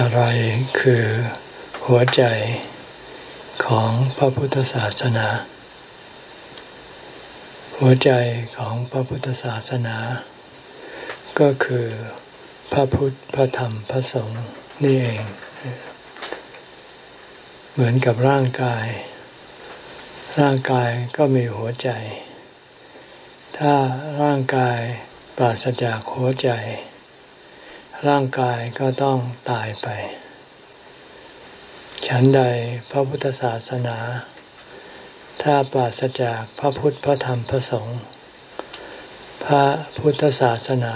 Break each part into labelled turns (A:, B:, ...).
A: อะไรคือหัวใจของพระพุทธศาสนา หัวใจของพระพุทธศาสนา ก็คือพระพุทธ พระธรรม พระสงฆ์นี่เอง เหมือนกับร่างกาย ร่างกายก็มีหัวใจ ถ้าร่างกายปราศจากหัวใจ ร่างกายก็ต้องตายไป ฉันใดพระพุทธศาสนา ถ้าปราศจากพระพุทธพระธรรมพระสงฆ์พระพุทธศาสนา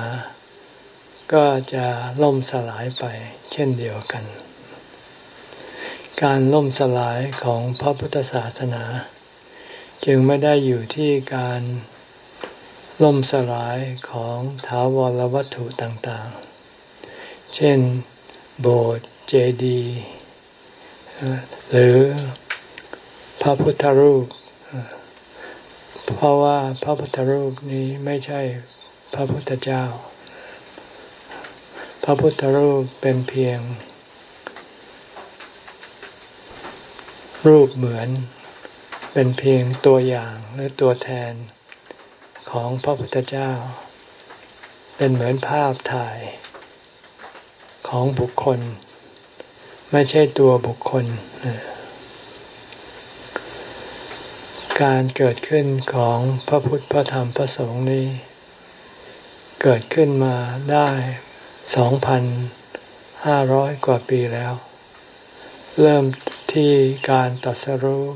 A: ก็จะล่มสลายไปเช่นเดียวกัน การล่มสลายของพระพุทธศาสนา จึงไม่ได้อยู่ที่การล่มสลายของถาวรวัตถุต่างๆ เช่น โบสถ์เจดีย์หรือพระพุทธรูป เพราะว่าพระพุทธรูปนี้ไม่ใช่พระพุทธเจ้า พระพุทธรูปเป็นเพียง รูปเหมือน เป็นเพียงตัวอย่างหรือตัวแทนของพระพุทธเจ้า เป็นเหมือนภาพถ่าย ของบุคคล ไม่ใช่ตัวบุคคล การเกิดขึ้นของพระพุทธพระธรรมพระสงฆ์นี้ เกิดขึ้นมาได้สองพันห้าร้อยกว่าปีแล้ว เริ่มที่การตัดสรู้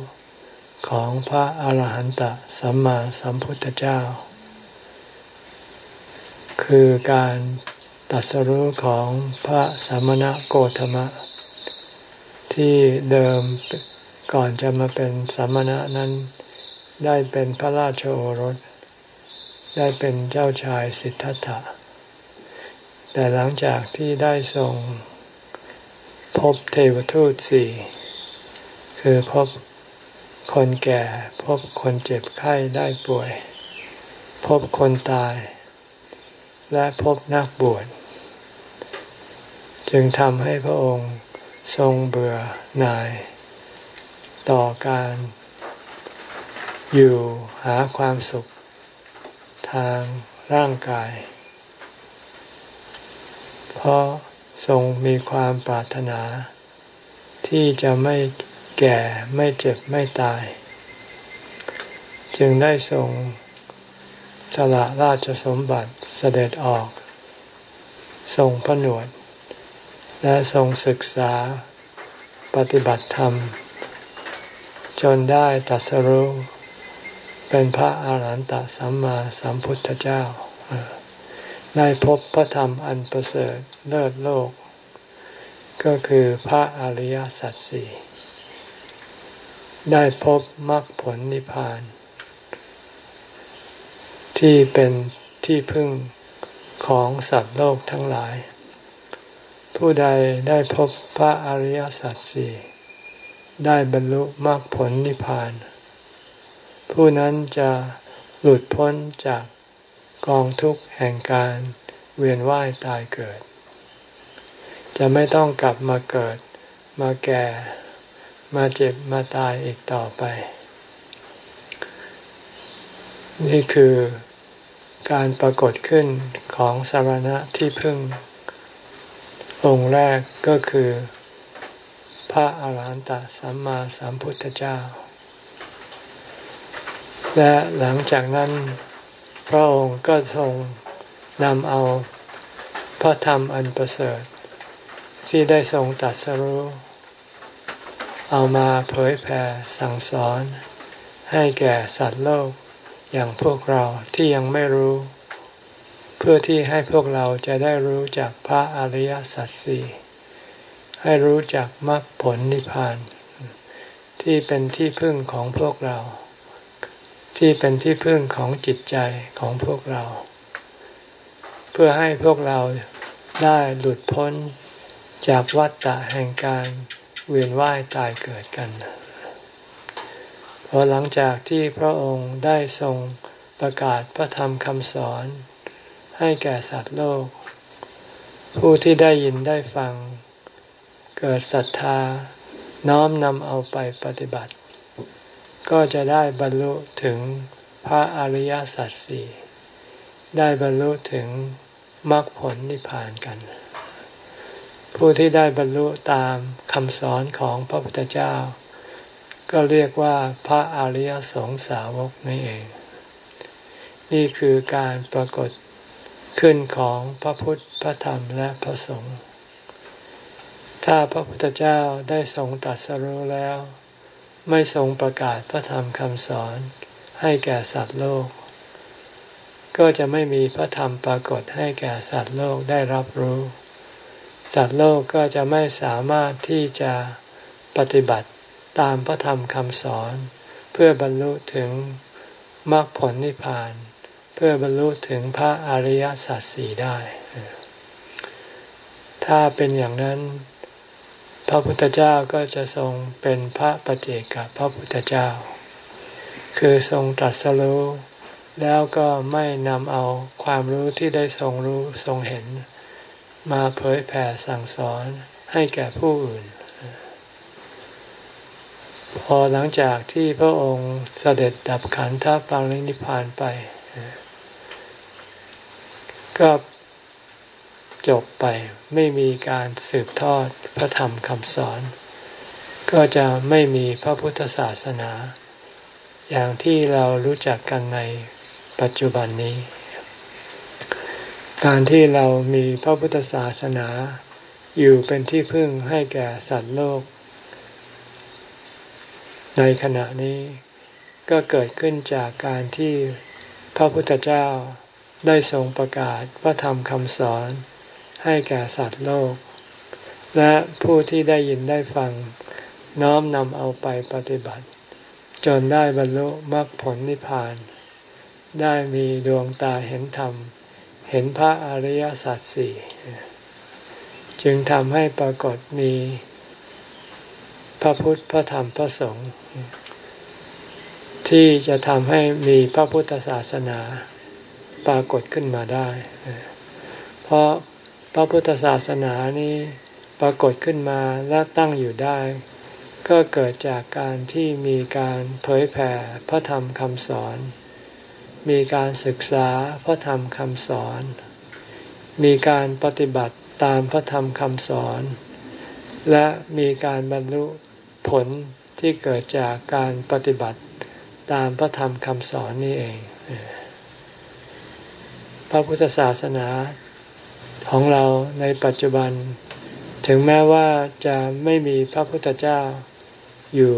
A: ของพระอาหารหันตสัมมาสัมพุทธเจ้า คือการ ตัสรู้ของพระสมณะโกธมะ ที่เดิมก่อนจะมาเป็นสมณะนั้น ได้เป็นพระราชโอรส ได้เป็นเจ้าชายสิทธัตถะ แต่หลังจากที่ได้ทรงพบเทวทูตสี่คือพบคนแก่พบคนเจ็บไข้ได้ป่วย พบคนตาย และพบนักบวช จึงทำให้พระองค์ทรงเบื่อหน่าย ต่อการอยู่หาความสุขทางร่างกาย เพราะทรงมีความปรารถนา ที่จะไม่แก่ไม่เจ็บไม่ตาย จึงได้ทรงสละราชสมบัติเสด็จออก ทรงผนวด และทรงศึกษาปฏิบัติธรรม จนได้ตัสรู้เป็นพระอาหารหันตสัมมาสัมพุทธเจ้า ได้พบพระธรรมอันประเสริฐเลิศโลก ก็คือพระอริยสัจสี่ได้พบมรรคผลนิพพาน ที่เป็นที่พึ่งของสัตว์โลกทั้งหลาย ผู้ใดได้พบพระอริยสัจสี่ได้บรรลุมรรคผลนิพพาน ผู้นั้นจะหลุดพ้นจากกองทุกข์แห่งการเวียนว่ายตายเกิด จะไม่ต้องกลับมาเกิด มาแก่ มาเจ็บมาตายอีกต่อไป นี่คือการปรากฏขึ้นของสารณะที่พึ่ง องค์แรกก็คือ พระอาหารหันตสัมมาสัมพุทธเจ้า และหลังจากนั้นพระองค์ก็ทรงนำเอาพระธรรมอันประเสริฐ ที่ได้ทรงตัดสรู้ เอามาเผยแผ่สั่งสอน ให้แก่สัตว์โลกอย่างพวกเราที่ยังไม่รู้ เพื่อที่ให้พวกเราจะได้รู้จักพระอริยสัจสี่ให้รู้จักมรรคผลนิพพาน ที่เป็นที่พึ่งของพวกเรา ที่เป็นที่พึ่งของจิตใจของพวกเรา เพื่อให้พวกเราได้หลุดพ้นจากวัฏฏะแห่งการเวียนว่ายตายเกิดกันพอหลังจากที่พระองค์ได้ทรงประกาศพระธรรมคำสอน ให้แก่สัตว์โลก ผู้ที่ได้ยินได้ฟัง เกิดศรัทธา น้อมนำเอาไปปฏิบัติ ก็จะได้บรรลุถึงพระอริยสัจสี่ได้บรรลุถึงมรรคผลนิพพานกัน ผู้ที่ได้บรรลุตามคำสอนของพระพุทธเจ้า ก็เรียกว่าพระอริยสงสาวกนี่เอง นี่คือการปรากฏ ขึ้นของพระพุทธ พระธรรม และพระสงฆ์ ถ้าพระพุทธเจ้าได้ทรงตัดสรู้แล้ว ไม่ทรงประกาศพระธรรมคำสอนให้แก่สัตว์โลก ก็จะไม่มีพระธรรมปรากฏให้แก่สัตว์โลกได้รับรู้ สัตว์โลกก็จะไม่สามารถที่จะปฏิบัติตามพระธรรมคำสอน เพื่อบรรลุถึงมรรคผลนิพพาน พื่อบรรลุถึงพระอริยสัจสี่ได้ ถ้าเป็นอย่างนั้น พระพุทธเจ้าก็จะทรงเป็นพระปฏิเจกับพระพุทธเจ้า คือทรงตรัสรู้แล้วก็ไม่นำเอาความรู้ที่ได้ทรงรู้ทรงเห็น มาเผยแผ่สั่งสอนให้แก่ผู้อื่น พอหลังจากที่พระองค์เสด็จดับขันธปรินิพานไป ก็จบไปไม่มีการสืบทอดพระธรรมคำสอน ก็จะไม่มีพระพุทธศาสนา อย่างที่เรารู้จักกันในปัจจุบันนี้ การที่เรามีพระพุทธศาสนา อยู่เป็นที่พึ่งให้แก่สัตว์โลก ในขณะนี้ก็เกิดขึ้นจากการที่พระพุทธเจ้า ได้ทรงประกาศพระธรรมคำสอนให้แก่สัตว์โลก และผู้ที่ได้ยินได้ฟังน้อมนำเอาไปปฏิบัติ จนได้บรรลุมรรคผลนิพพาน ได้มีดวงตาเห็นธรรม เห็นพระอริยสัจสี่จึงทำให้ปรากฏมีพระพุทธพระธรรมพระสงฆ์ที่จะทำให้มีพระพุทธศาสนา ปรากฏขึ้นมาได้ เพราะพระพุทธศาสนานี้ปรากฏขึ้นมาและตั้งอยู่ได้ ก็เกิดจากการที่มีการเผยแผ่พระธรรมคำสอน มีการศึกษาพระธรรมคำสอน มีการปฏิบัติตามพระธรรมคำสอน และมีการบรรลุผลที่เกิดจากการปฏิบัติตามพระธรรมคำสอนนี่เอง พระพุทธศาสนาของเราในปัจจุบัน ถึงแม้ว่าจะไม่มีพระพุทธเจ้าอยู่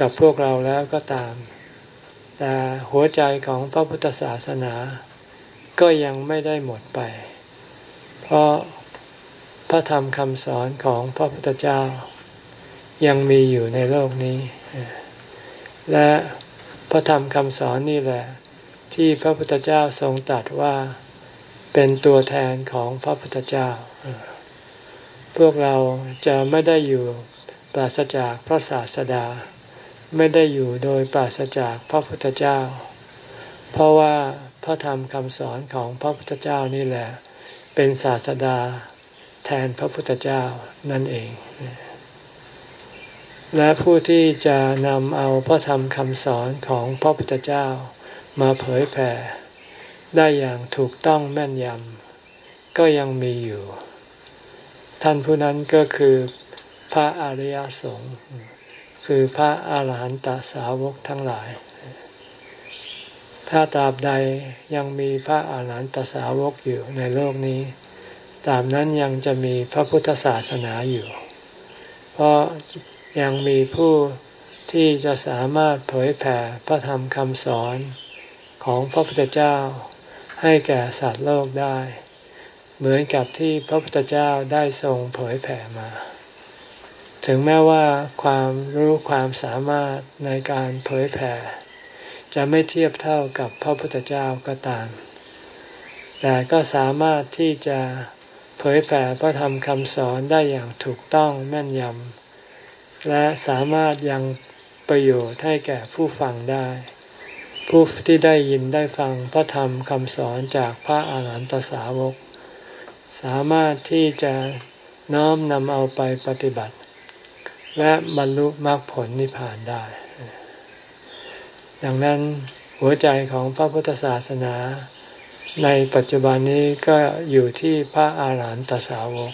A: กับพวกเราแล้วก็ตาม แต่หัวใจของพระพุทธศาสนา ก็ยังไม่ได้หมดไป เพราะพระธรรมคำสอนของพระพุทธเจ้า ยังมีอยู่ในโลกนี้ และพระธรรมคำสอนนี่แหละ ที่พระพุทธเจ้าทรงตรัสว่าเป็นตัวแทนของพระพุทธเจ้า พวกเราจะไม่ได้อยู่ปราศจากพระศาสดา ไม่ได้อยู่โดยปราศจากพระพุทธเจ้า เพราะว่าพระธรรมคำสอนของพระพุทธเจ้านี่แหละ เป็นศาสดาแทนพระพุทธเจ้านั่นเอง และผู้ที่จะนำเอาพระธรรมคำสอนของพระพุทธเจ้า มาเผยแผ่ได้อย่างถูกต้องแม่นยำก็ยังมีอยู่ ท่านผู้นั้นก็คือพระอริยสงฆ์คือพระอาหารหันตสาวกทั้งหลาย ถ้าตราบใดยังมีพระอาหารหันตสาวกอยู่ในโลกนี้ตราบนั้นยังจะมีพระพุทธศาสนาอยู่ เพราะยังมีผู้ที่จะสามารถเผยแผ่พระธรรมคำสอน ของพระพุทธเจ้าให้แก่สัตว์โลกได้ เหมือนกับที่พระพุทธเจ้าได้ทรงเผยแผ่มา ถึงแม้ว่าความรู้ความสามารถในการเผยแผ่ จะไม่เทียบเท่ากับพระพุทธเจ้าก็ตาม แต่ก็สามารถที่จะเผยแผ่พระธรรมคำสอนได้อย่างถูกต้องแม่นยำและสามารถยังประโยชน์ให้แก่ผู้ฟังได้ ผู้ที่ได้ยินได้ฟังพระธรรมคำสอนจากพระอาหารหันตสาวก สามารถที่จะน้อมนำเอาไปปฏิบัติ และบรรลุมรรคผลนิพพานได้ ดังนั้นหัวใจของพระพุทธศาสนา ในปัจจุบันนี้ก็อยู่ที่พระอาหารหันตสาวก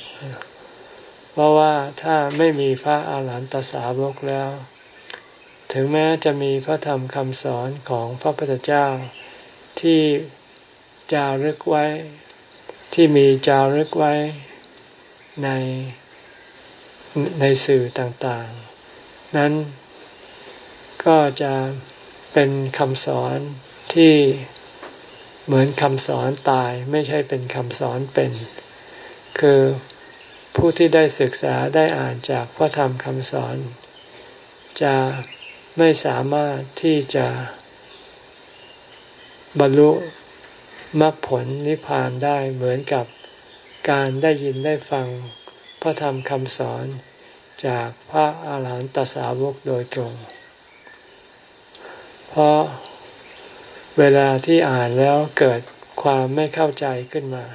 A: เพราะว่าถ้าไม่มีพระอาหารหันตสาวกแล้ว ถึงแม้จะมีพระธรรมคำสอนของพระพุทธเจ้าที่จารึกไว้ ที่มีจารึกไว้ในในสื่อต่างๆ นั้นก็จะเป็นคำสอนที่เหมือนคำสอนตายไม่ใช่เป็นคำสอนเป็น คือผู้ที่ได้ศึกษาได้อ่านจากพระธรรมคำสอน จะ ไม่สามารถที่จะบรรลุมรรคผลนิพพานได้เหมือนกับการได้ยินได้ฟังพระธรรมคำสอนจากพระอาหารหันตสาวกโดยตรง เพราะเวลาที่อ่านแล้วเกิดความไม่เข้าใจขึ้นมา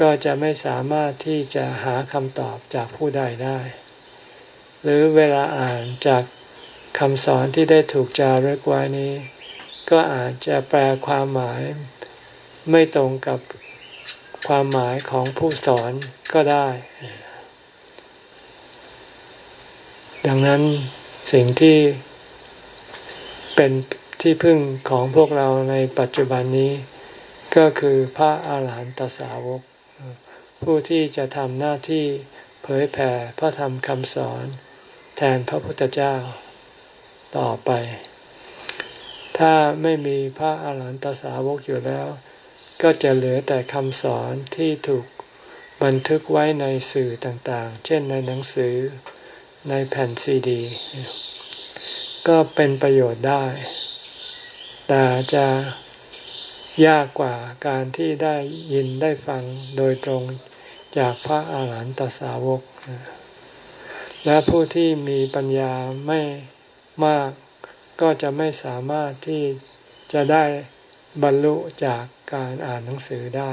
A: ก็จะไม่สามารถที่จะหาคำตอบจากผู้ใดได้ หรือเวลาอ่านจาก คำสอนที่ได้ถูกจารึกไว้นี้ ก็อาจจะแปลความหมายไม่ตรงกับความหมายของผู้สอนก็ได้ ดังนั้นสิ่งที่เป็นที่พึ่งของพวกเราในปัจจุบันนี้ ก็คือพระอาหารหันตสาวก ผู้ที่จะทำหน้าที่เผยแผ่พระธรรมคำสอน แทนพระพุทธเจ้า ต่อไป ถ้าไม่มีพระอาหารหันตสาวกอยู่แล้ว ก็จะเหลือแต่คำสอนที่ถูกบันทึกไว้ในสื่อต่างๆ เช่นในหนังสือในแผ่นซีดี ก็เป็นประโยชน์ได้ แต่จะยากกว่าการที่ได้ยินได้ฟังโดยตรงจากพระอาหารหันตสาวก และผู้ที่มีปัญญาไม่ มาก ก็จะไม่สามารถที่จะได้บรรลุจากการอ่านหนังสือได้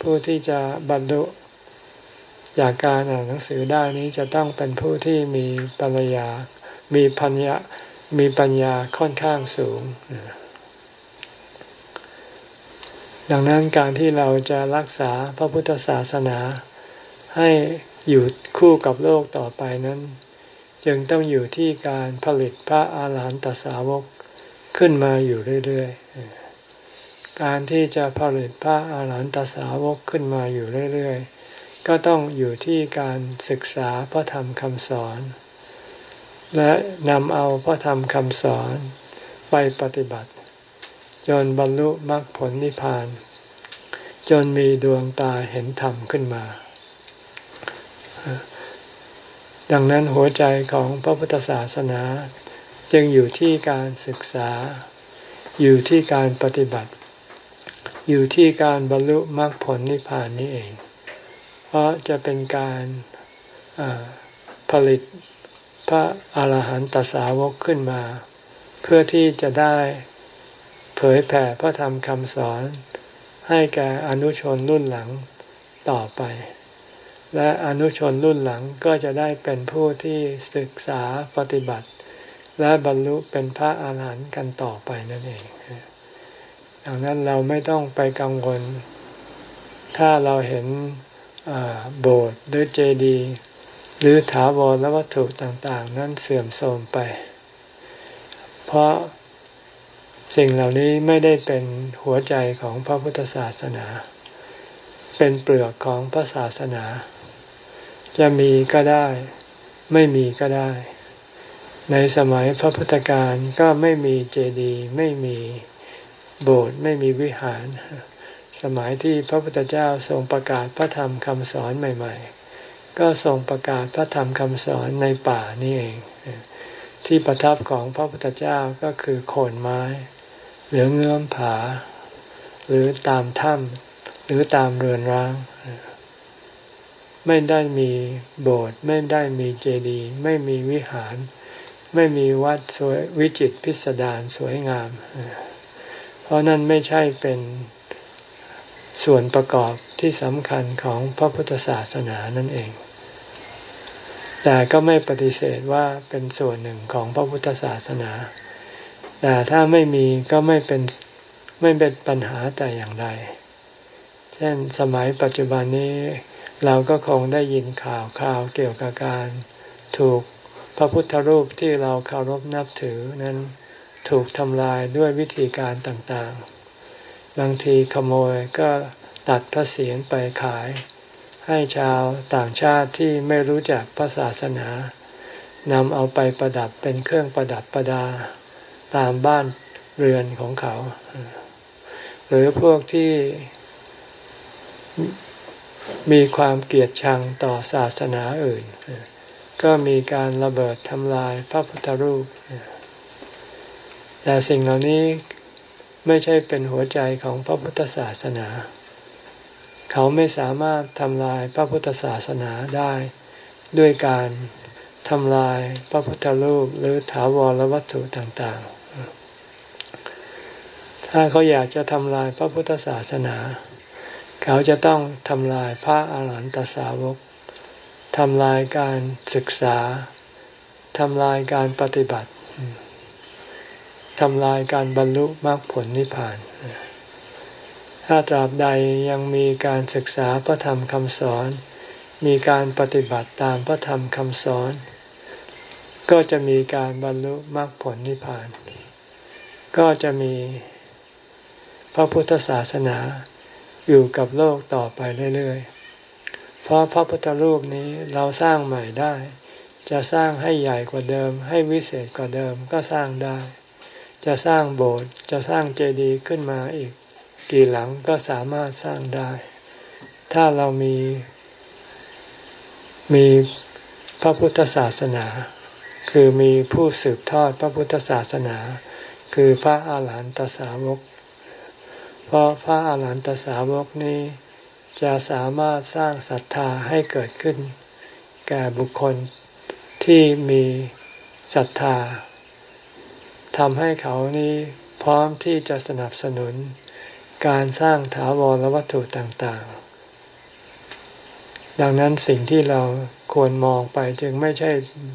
A: ผู้ที่จะบรรลุจากการอ่านหนังสือได้นี้จะต้องเป็นผู้ที่มีปัญญา มีปัญญา มีปัญญาค่อนข้างสูง ดังนั้นการที่เราจะรักษาพระพุทธศาสนาให้อยู่คู่กับโลกต่อไปนั้น จึงต้องอยู่ที่การผลิตพระอาหารหันตสาวกขึ้นมาอยู่เรื่อยๆ การที่จะผลิตพระอาหารหันตสาวกขึ้นมาอยู่เรื่อยๆ ก็ต้องอยู่ที่การศึกษาพระธรรมคำสอน และนำเอาพระธรรมคำสอนไปปฏิบัติ จนบรรลุมรรคผลนิพพาน จนมีดวงตาเห็นธรรมขึ้นมา ดังนั้นหัวใจของพระพุทธศาสนา จึงอยู่ที่การศึกษา อยู่ที่การปฏิบัติ อยู่ที่การบรรลุมรรคผลนิพพานนี้เอง เพราะจะเป็นการผลิตพระอาหารหันตสาวกขึ้นมา เพื่อที่จะได้เผยแผ่พระธรรมคำสอนให้แก่อนุชนรุ่นหลังต่อไป และอนุชนรุ่นหลังก็จะได้เป็นผู้ที่ศึกษาปฏิบัติ และบรรลุเป็นพระอาหารหันต์กันต่อไปนั่นเอง ดังนั้นเราไม่ต้องไปกังวล ถ้าเราเห็นโบสถ์หรือเจดีย์หรือถาวรและวัตถุต่างๆ นั้นเสื่อมโทรมไป เพราะสิ่งเหล่านี้ไม่ได้เป็นหัวใจของพระพุทธศาสนา เป็นเปลือกของพระศาสนา จะมีก็ได้ ไม่มีก็ได้ ในสมัยพระพุทธการก็ไม่มีเจดีย์ไม่มีโบสถ์ไม่มีวิหาร สมัยที่พระพุทธเจ้าทรงประกาศพระธรรมคำสอนใหม่ ๆ ก็ทรงประกาศพระธรรมคำสอนในป่านี่เอง ที่ประทับของพระพุทธเจ้าก็คือโคนไม้ หรือเงื้อมผา หรือตามถ้ำหรือตามเรือนร้าง ไม่ได้มีโบสถ์ไม่ได้มีเจดีย์ไม่มีวิหาร ไม่มีวัดสวยวิจิตพิสดารสวยงาม เพราะนั่นไม่ใช่เป็นส่วนประกอบที่สำคัญของพระพุทธศาสนานั่นเอง แต่ก็ไม่ปฏิเสธว่าเป็นส่วนหนึ่งของพระพุทธศาสนา แต่ถ้าไม่มีก็ไม่เป็นไม่เป็นปัญหาแต่อย่างใด เช่นสมัยปัจจุบันนี้ เราก็คงได้ยินข่าวข่าวเกี่ยวกับการถูกพระพุทธรูปที่เราเคารพนับถือนั้นถูกทำลายด้วยวิธีการต่างๆ บางทีขโมยก็ตัดพระเศียรไปขาย ให้ชาวต่างชาติที่ไม่รู้จักพระศาสนานำเอาไปประดับเป็นเครื่องประดับประดา ตามบ้านเรือนของเขา หรือพวกที่ มีความเกลียดชังต่อศาสนาอื่น ก็มีการระเบิดทำลายพระพุทธรูป แต่สิ่งเหล่านี้ไม่ใช่เป็นหัวใจของพระพุทธศาสนา เขาไม่สามารถทำลายพระพุทธศาสนาได้ด้วยการทำลายพระพุทธรูปหรือถาวรวัตถุต่างๆ ถ้าเขาอยากจะทำลายพระพุทธศาสนา เขาจะต้องทำลายพระอาหารหันตสาวกทำลายการศึกษาทำลายการปฏิบัติทำลายการบรรลุมรรคผลนิพพาน ถ้าตราบใดยังมีการศึกษาพระธรรมคำสอน มีการปฏิบัติตามพระธรรมคำสอน ก็จะมีการบรรลุมรรคผลนิพพาน ก็จะมีพระพุทธศาสนา อยู่กับโลกต่อไปเรื่อยๆ เพราะพระพุทธรูปนี้เราสร้างใหม่ได้ จะสร้างให้ใหญ่กว่าเดิม ให้วิเศษกว่าเดิมก็สร้างได้ จะสร้างโบสถ์จะสร้างเจดีย์ขึ้นมาอีก กี่หลังก็สามารถสร้างได้ ถ้าเรามีมีพระพุทธศาสนา คือมีผู้สืบทอดพระพุทธศาสนา คือพระอาหารหันตสาวก เพราะพระอาหารหันตสาวกนี้จะสามารถสร้างศรัทธาให้เกิดขึ้น แก่บุคคลที่มีศรัทธาทำให้เขานี้พร้อมที่จะสนับสนุนการสร้างถาวรวัตถุต่างๆ ดังนั้นสิ่งที่เราควรมองไปจึงไม่ใช่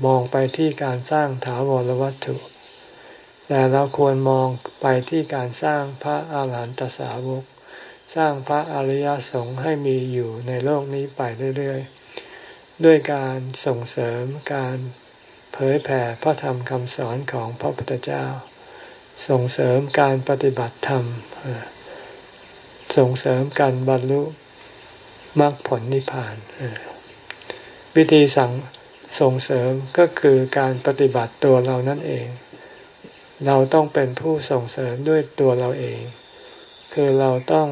A: มองไปที่การสร้างถาวรวัตถุ แต่เราควรมองไปที่การสร้างพระอาหารหันตสาวก สร้างพระอริยสงฆ์ให้มีอยู่ในโลกนี้ไปเรื่อยๆ ด้วยการส่งเสริมการเผยแผ่พระธรรมคำสอนของพระพุทธเจ้า ส่งเสริมการปฏิบัติธรรม ส่งเสริมการบรรลุมรรคผลนิพพาน วิธีสั่งส่งเสริมก็คือการปฏิบัติตัวเรานั่นเอง เราต้องเป็นผู้ส่งเสริมด้วยตัวเราเอง คือเราต้อง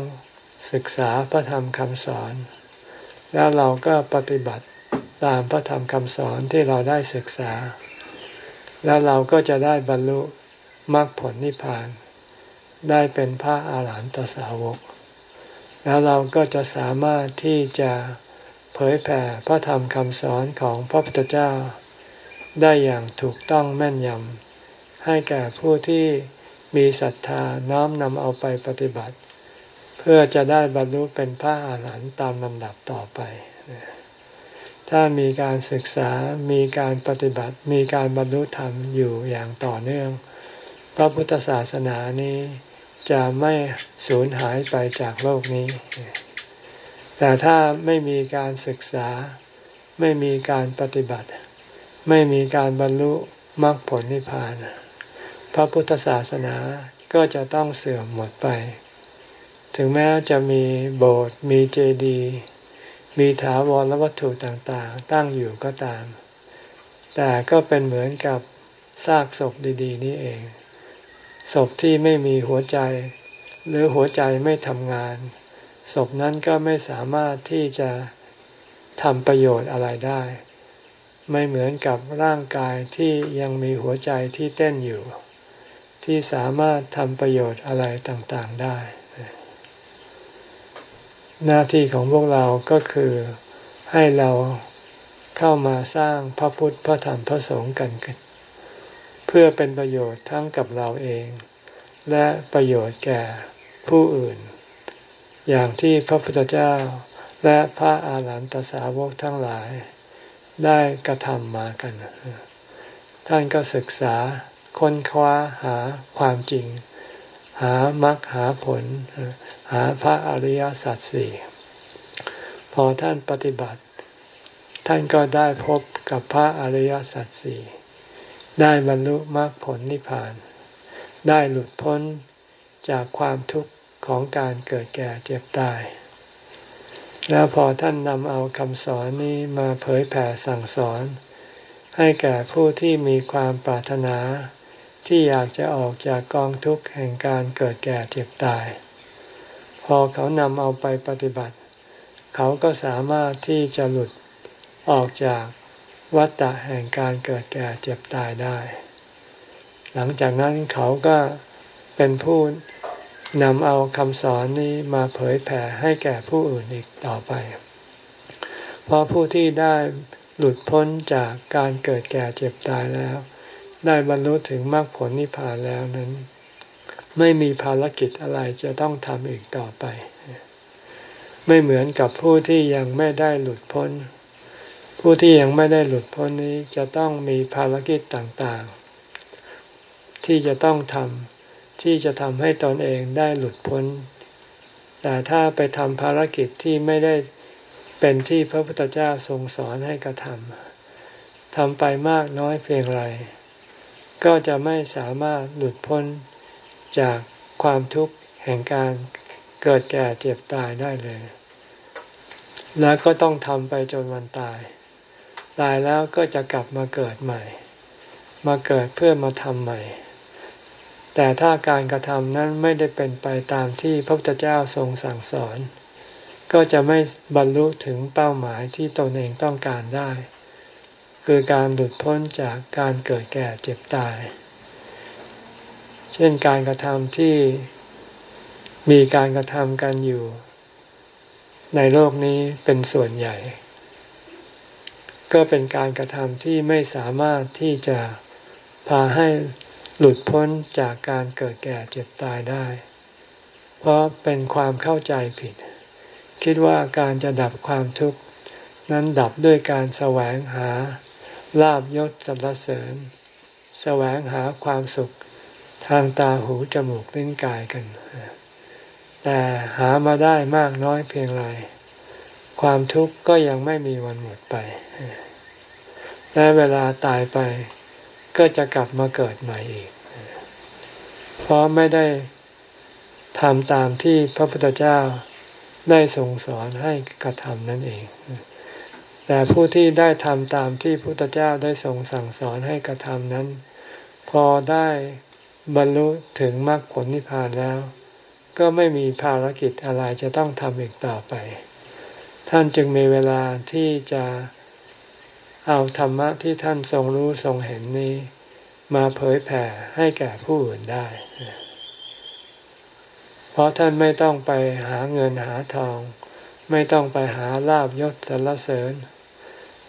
A: ศึกษาพระธรรมคำสอน แล้วเราก็ปฏิบัติตามพระธรรมคำสอนที่เราได้ศึกษา แล้วเราก็จะได้บรรลุมรรคผลนิพพาน ได้เป็นพระอาหารหันตสาวก แล้วเราก็จะสามารถที่จะเผยแผ่พระธรรมคำสอนของพระพุทธเจ้า ได้อย่างถูกต้องแม่นยำ ให้แก่ผู้ที่มีศรัทธาน้อมนำเอาไปปฏิบัติ เพื่อจะได้บรรลุเป็นพระอาหารหันต์ตามลำดับต่อไป ถ้ามีการศึกษามีการปฏิบัติ มีการบรรลุธรรมอยู่อย่างต่อเนื่อง พระพุทธศาสนานี้จะไม่สูญหายไปจากโลกนี้ แต่ถ้าไม่มีการศึกษา ไม่มีการปฏิบัติ ไม่มีการบรรลุมรรคผลนิพพาน พระพุทธศาสนาก็จะต้องเสื่อมหมดไป ถึงแม้จะมีโบสถ์มีเจดีย์มีถาวรวัตถุต่างๆ ตั้งอยู่ก็ตาม แต่ก็เป็นเหมือนกับซากศพดีๆ นี่เอง ศพที่ไม่มีหัวใจ หรือหัวใจไม่ทำงาน ศพนั้นก็ไม่สามารถที่จะทำประโยชน์อะไรได้ ไม่เหมือนกับร่างกายที่ยังมีหัวใจที่เต้นอยู่ ที่สามารถทำประโยชน์อะไรต่างๆได้ หน้าที่ของพวกเราก็คือให้เราเข้ามาสร้างพระพุทธพระธรรมพระสงฆ์กัน เพื่อเป็นประโยชน์ทั้งกับเราเอง และประโยชน์แก่ผู้อื่น อย่างที่พระพุทธเจ้าและพระอาหารหันตสาวกทั้งหลายได้กระทำมากัน ท่านก็ศึกษา ค้นคว้าหาความจริง หามรรคหาผล หาพระอริยสัจสี่พอท่านปฏิบัติ ท่านก็ได้พบกับพระอริยสัจสี่ได้บรรลุมรรคผลนิพพาน ได้หลุดพ้นจากความทุกข์ของการเกิดแก่เจ็บตาย แล้วพอท่านนำเอาคำสอนนี้มาเผยแผ่สั่งสอน ให้แก่ผู้ที่มีความปรารถนา ที่อยากจะออกจากกองทุกข์แห่งการเกิดแก่เจ็บตาย พอเขานำเอาไปปฏิบัติ เขาก็สามารถที่จะหลุดออกจากวัฏฏะแห่งการเกิดแก่เจ็บตายได้ หลังจากนั้นเขาก็เป็นผู้นำเอาคำสอนนี้มาเผยแผ่ให้แก่ผู้อื่นอีกต่อไป เพราะผู้ที่ได้หลุดพ้นจากการเกิดแก่เจ็บตายแล้ว ได้บรรลุถึงมรรคผลนิพพานแล้วนั้น ไม่มีภารกิจอะไรจะต้องทำอีกต่อไป ไม่เหมือนกับผู้ที่ยังไม่ได้หลุดพ้น ผู้ที่ยังไม่ได้หลุดพ้นนี้จะต้องมีภารกิจต่างๆ ที่จะต้องทำที่จะทำให้ตนเองได้หลุดพ้น แต่ถ้าไปทำภารกิจที่ไม่ได้เป็นที่พระพุทธเจ้าทรงสอนให้กระทำทำไปมากน้อยเพียงไร ก็จะไม่สามารถหลุดพ้นจากความทุกข์แห่งการเกิดแก่เจ็บตายได้เลย แล้วก็ต้องทำไปจนวันตาย ตายแล้วก็จะกลับมาเกิดใหม่ มาเกิดเพื่อมาทำใหม่ แต่ถ้าการกระทำนั้นไม่ได้เป็นไปตามที่พระพุทธเจ้าทรงสั่งสอน ก็จะไม่บรรลุถึงเป้าหมายที่ตนเองต้องการได้ คือการหลุดพ้นจากการเกิดแก่เจ็บตาย เช่นการกระทำที่มีการกระทำกันอยู่ ในโลกนี้เป็นส่วนใหญ่ ก็เป็นการกระทำที่ไม่สามารถที่จะพาให้หลุดพ้นจากการเกิดแก่เจ็บตายได้ เพราะเป็นความเข้าใจผิด คิดว่าการจะดับความทุกข์นั้นดับด้วยการแสวงหา ลาบยศสรรเสริญ แสวงหาความสุขทางตาหูจมูกลิ้นกายกัน แต่หามาได้มากน้อยเพียงไรความทุกข์ก็ยังไม่มีวันหมดไป และเวลาตายไป ก็จะกลับมาเกิดใหม่อีก เพราะไม่ได้ทำตามที่พระพุทธเจ้าได้ทรงสอนให้กระทำนั่นเอง แต่ผู้ที่ได้ทำตามที่พุทธเจ้าได้ทรงสั่งสอนให้กระทำนั้น พอได้บรรลุถึงมรรคผลนิพพานแล้ว ก็ไม่มีภารกิจอะไรจะต้องทำอีกต่อไป ท่านจึงมีเวลาที่จะเอาธรรมะที่ท่านทรงรู้ทรงเห็นนี้ มาเผยแผ่ให้แก่ผู้อื่นได้ เพราะท่านไม่ต้องไปหาเงินหาทอง ไม่ต้องไปหาลาบยศสรรเสริญ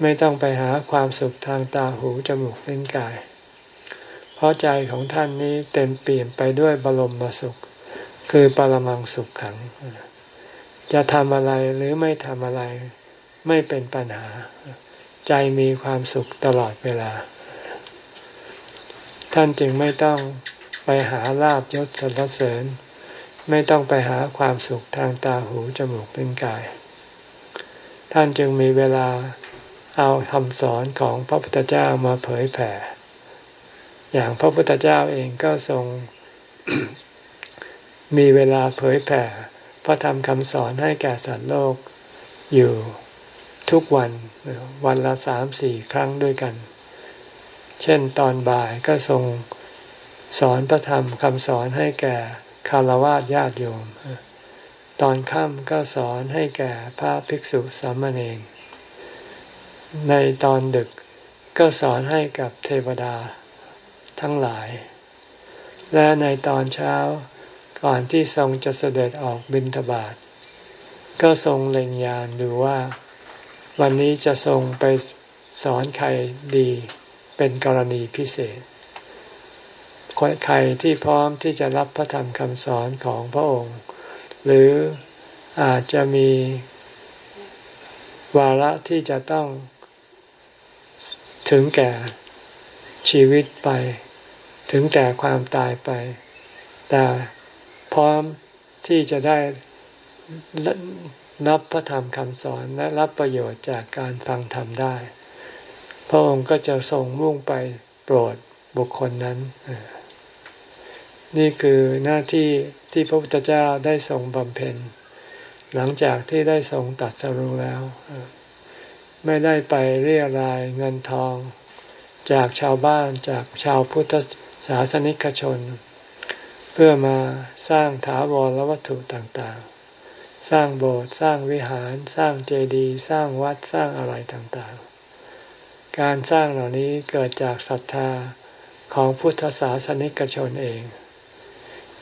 A: ไม่ต้องไปหาความสุขทางตาหูจมูกลิ้นกาย เพราะใจของท่านนี้เต็มเปลี่ยนไปด้วยบรมมสุข คือปรมังสุขขัง จะทำอะไรหรือไม่ทำอะไรไม่เป็นปัญหา ใจมีความสุขตลอดเวลา ท่านจึงไม่ต้องไปหาลาบยศสรรเสริญ ไม่ต้องไปหาความสุขทางตาหูจมูกลิ้นกาย ท่านจึงมีเวลา เอาคำสอนของพระพุทธเจ้ามาเผยแผ่ อย่างพระพุทธเจ้าเองก็ทรงมีเวลาเผยแผ่ พระธรรมคำสอนให้แก่สัตว์โลกอยู่ทุกวันวันละสามสี่ครั้งด้วยกัน เช่นตอนบ่ายก็ทรงสอนพระธรรมคำสอนให้แก่คารวะญาติโยม ตอนค่ำก็สอนให้แก่พระภิกษุสามเณร ในตอนดึกก็สอนให้กับเทวดาทั้งหลาย และในตอนเช้าก่อนที่ทรงจะเสด็จออกบิณฑบาตก็ทรงเล็งยานดูว่า วันนี้จะทรงไปสอนใครดีเป็นกรณีพิเศษใครที่พร้อมที่จะรับพระธรรมคำสอนของพระองค์ หรืออาจจะมีวาระที่จะต้อง ถึงแก่ชีวิตไป ถึงแก่ความตายไป แต่พร้อมที่จะได้รับพระธรรมคำสอนและรับประโยชน์จากการฟังธรรมได้ พระองค์ก็จะทรงมุ่งไปโปรดบุคคลนั้น นี่คือหน้าที่ที่พระพุทธเจ้าได้ทรงบำเพ็ญ หลังจากที่ได้ทรงตัดสรู้แล้ว ไม่ได้ไปเรียรายเงินทอง จากชาวบ้านจากชาวพุทธศาสนิกชน เพื่อมาสร้างถาวรวัตถุต่างๆ สร้างโบสถ์สร้างวิหาร สร้างเจดีย์สร้างวัดสร้างอะไรต่างๆ การสร้างเหล่านี้เกิดจากศรัทธาของพุทธศาสนิกชนเอง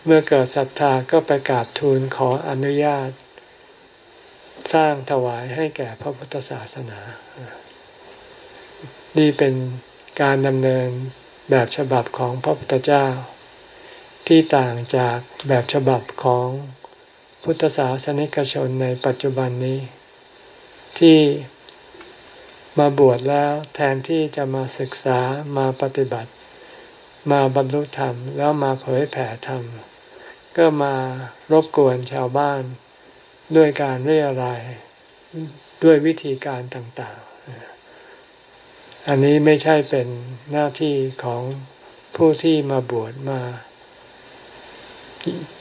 A: เมื่อเกิดศรัทธาก็ไปกราบทูลขออนุญาต สร้างถวายให้แก่พระพุทธศาสนา นี่เป็นการดำเนินแบบฉบับของพระพุทธเจ้า ที่ต่างจากแบบฉบับของพุทธศาสนิกชนในปัจจุบันนี้ ที่มาบวชแล้วแทนที่จะมาศึกษามาปฏิบัติ มาบรรลุธรรมแล้วมาเผยแผ่ธรรม ก็มารบกวนชาวบ้าน ด้วยการเรียรายด้วยวิธีการต่างๆ อันนี้ไม่ใช่เป็นหน้าที่ของผู้ที่มาบวชมา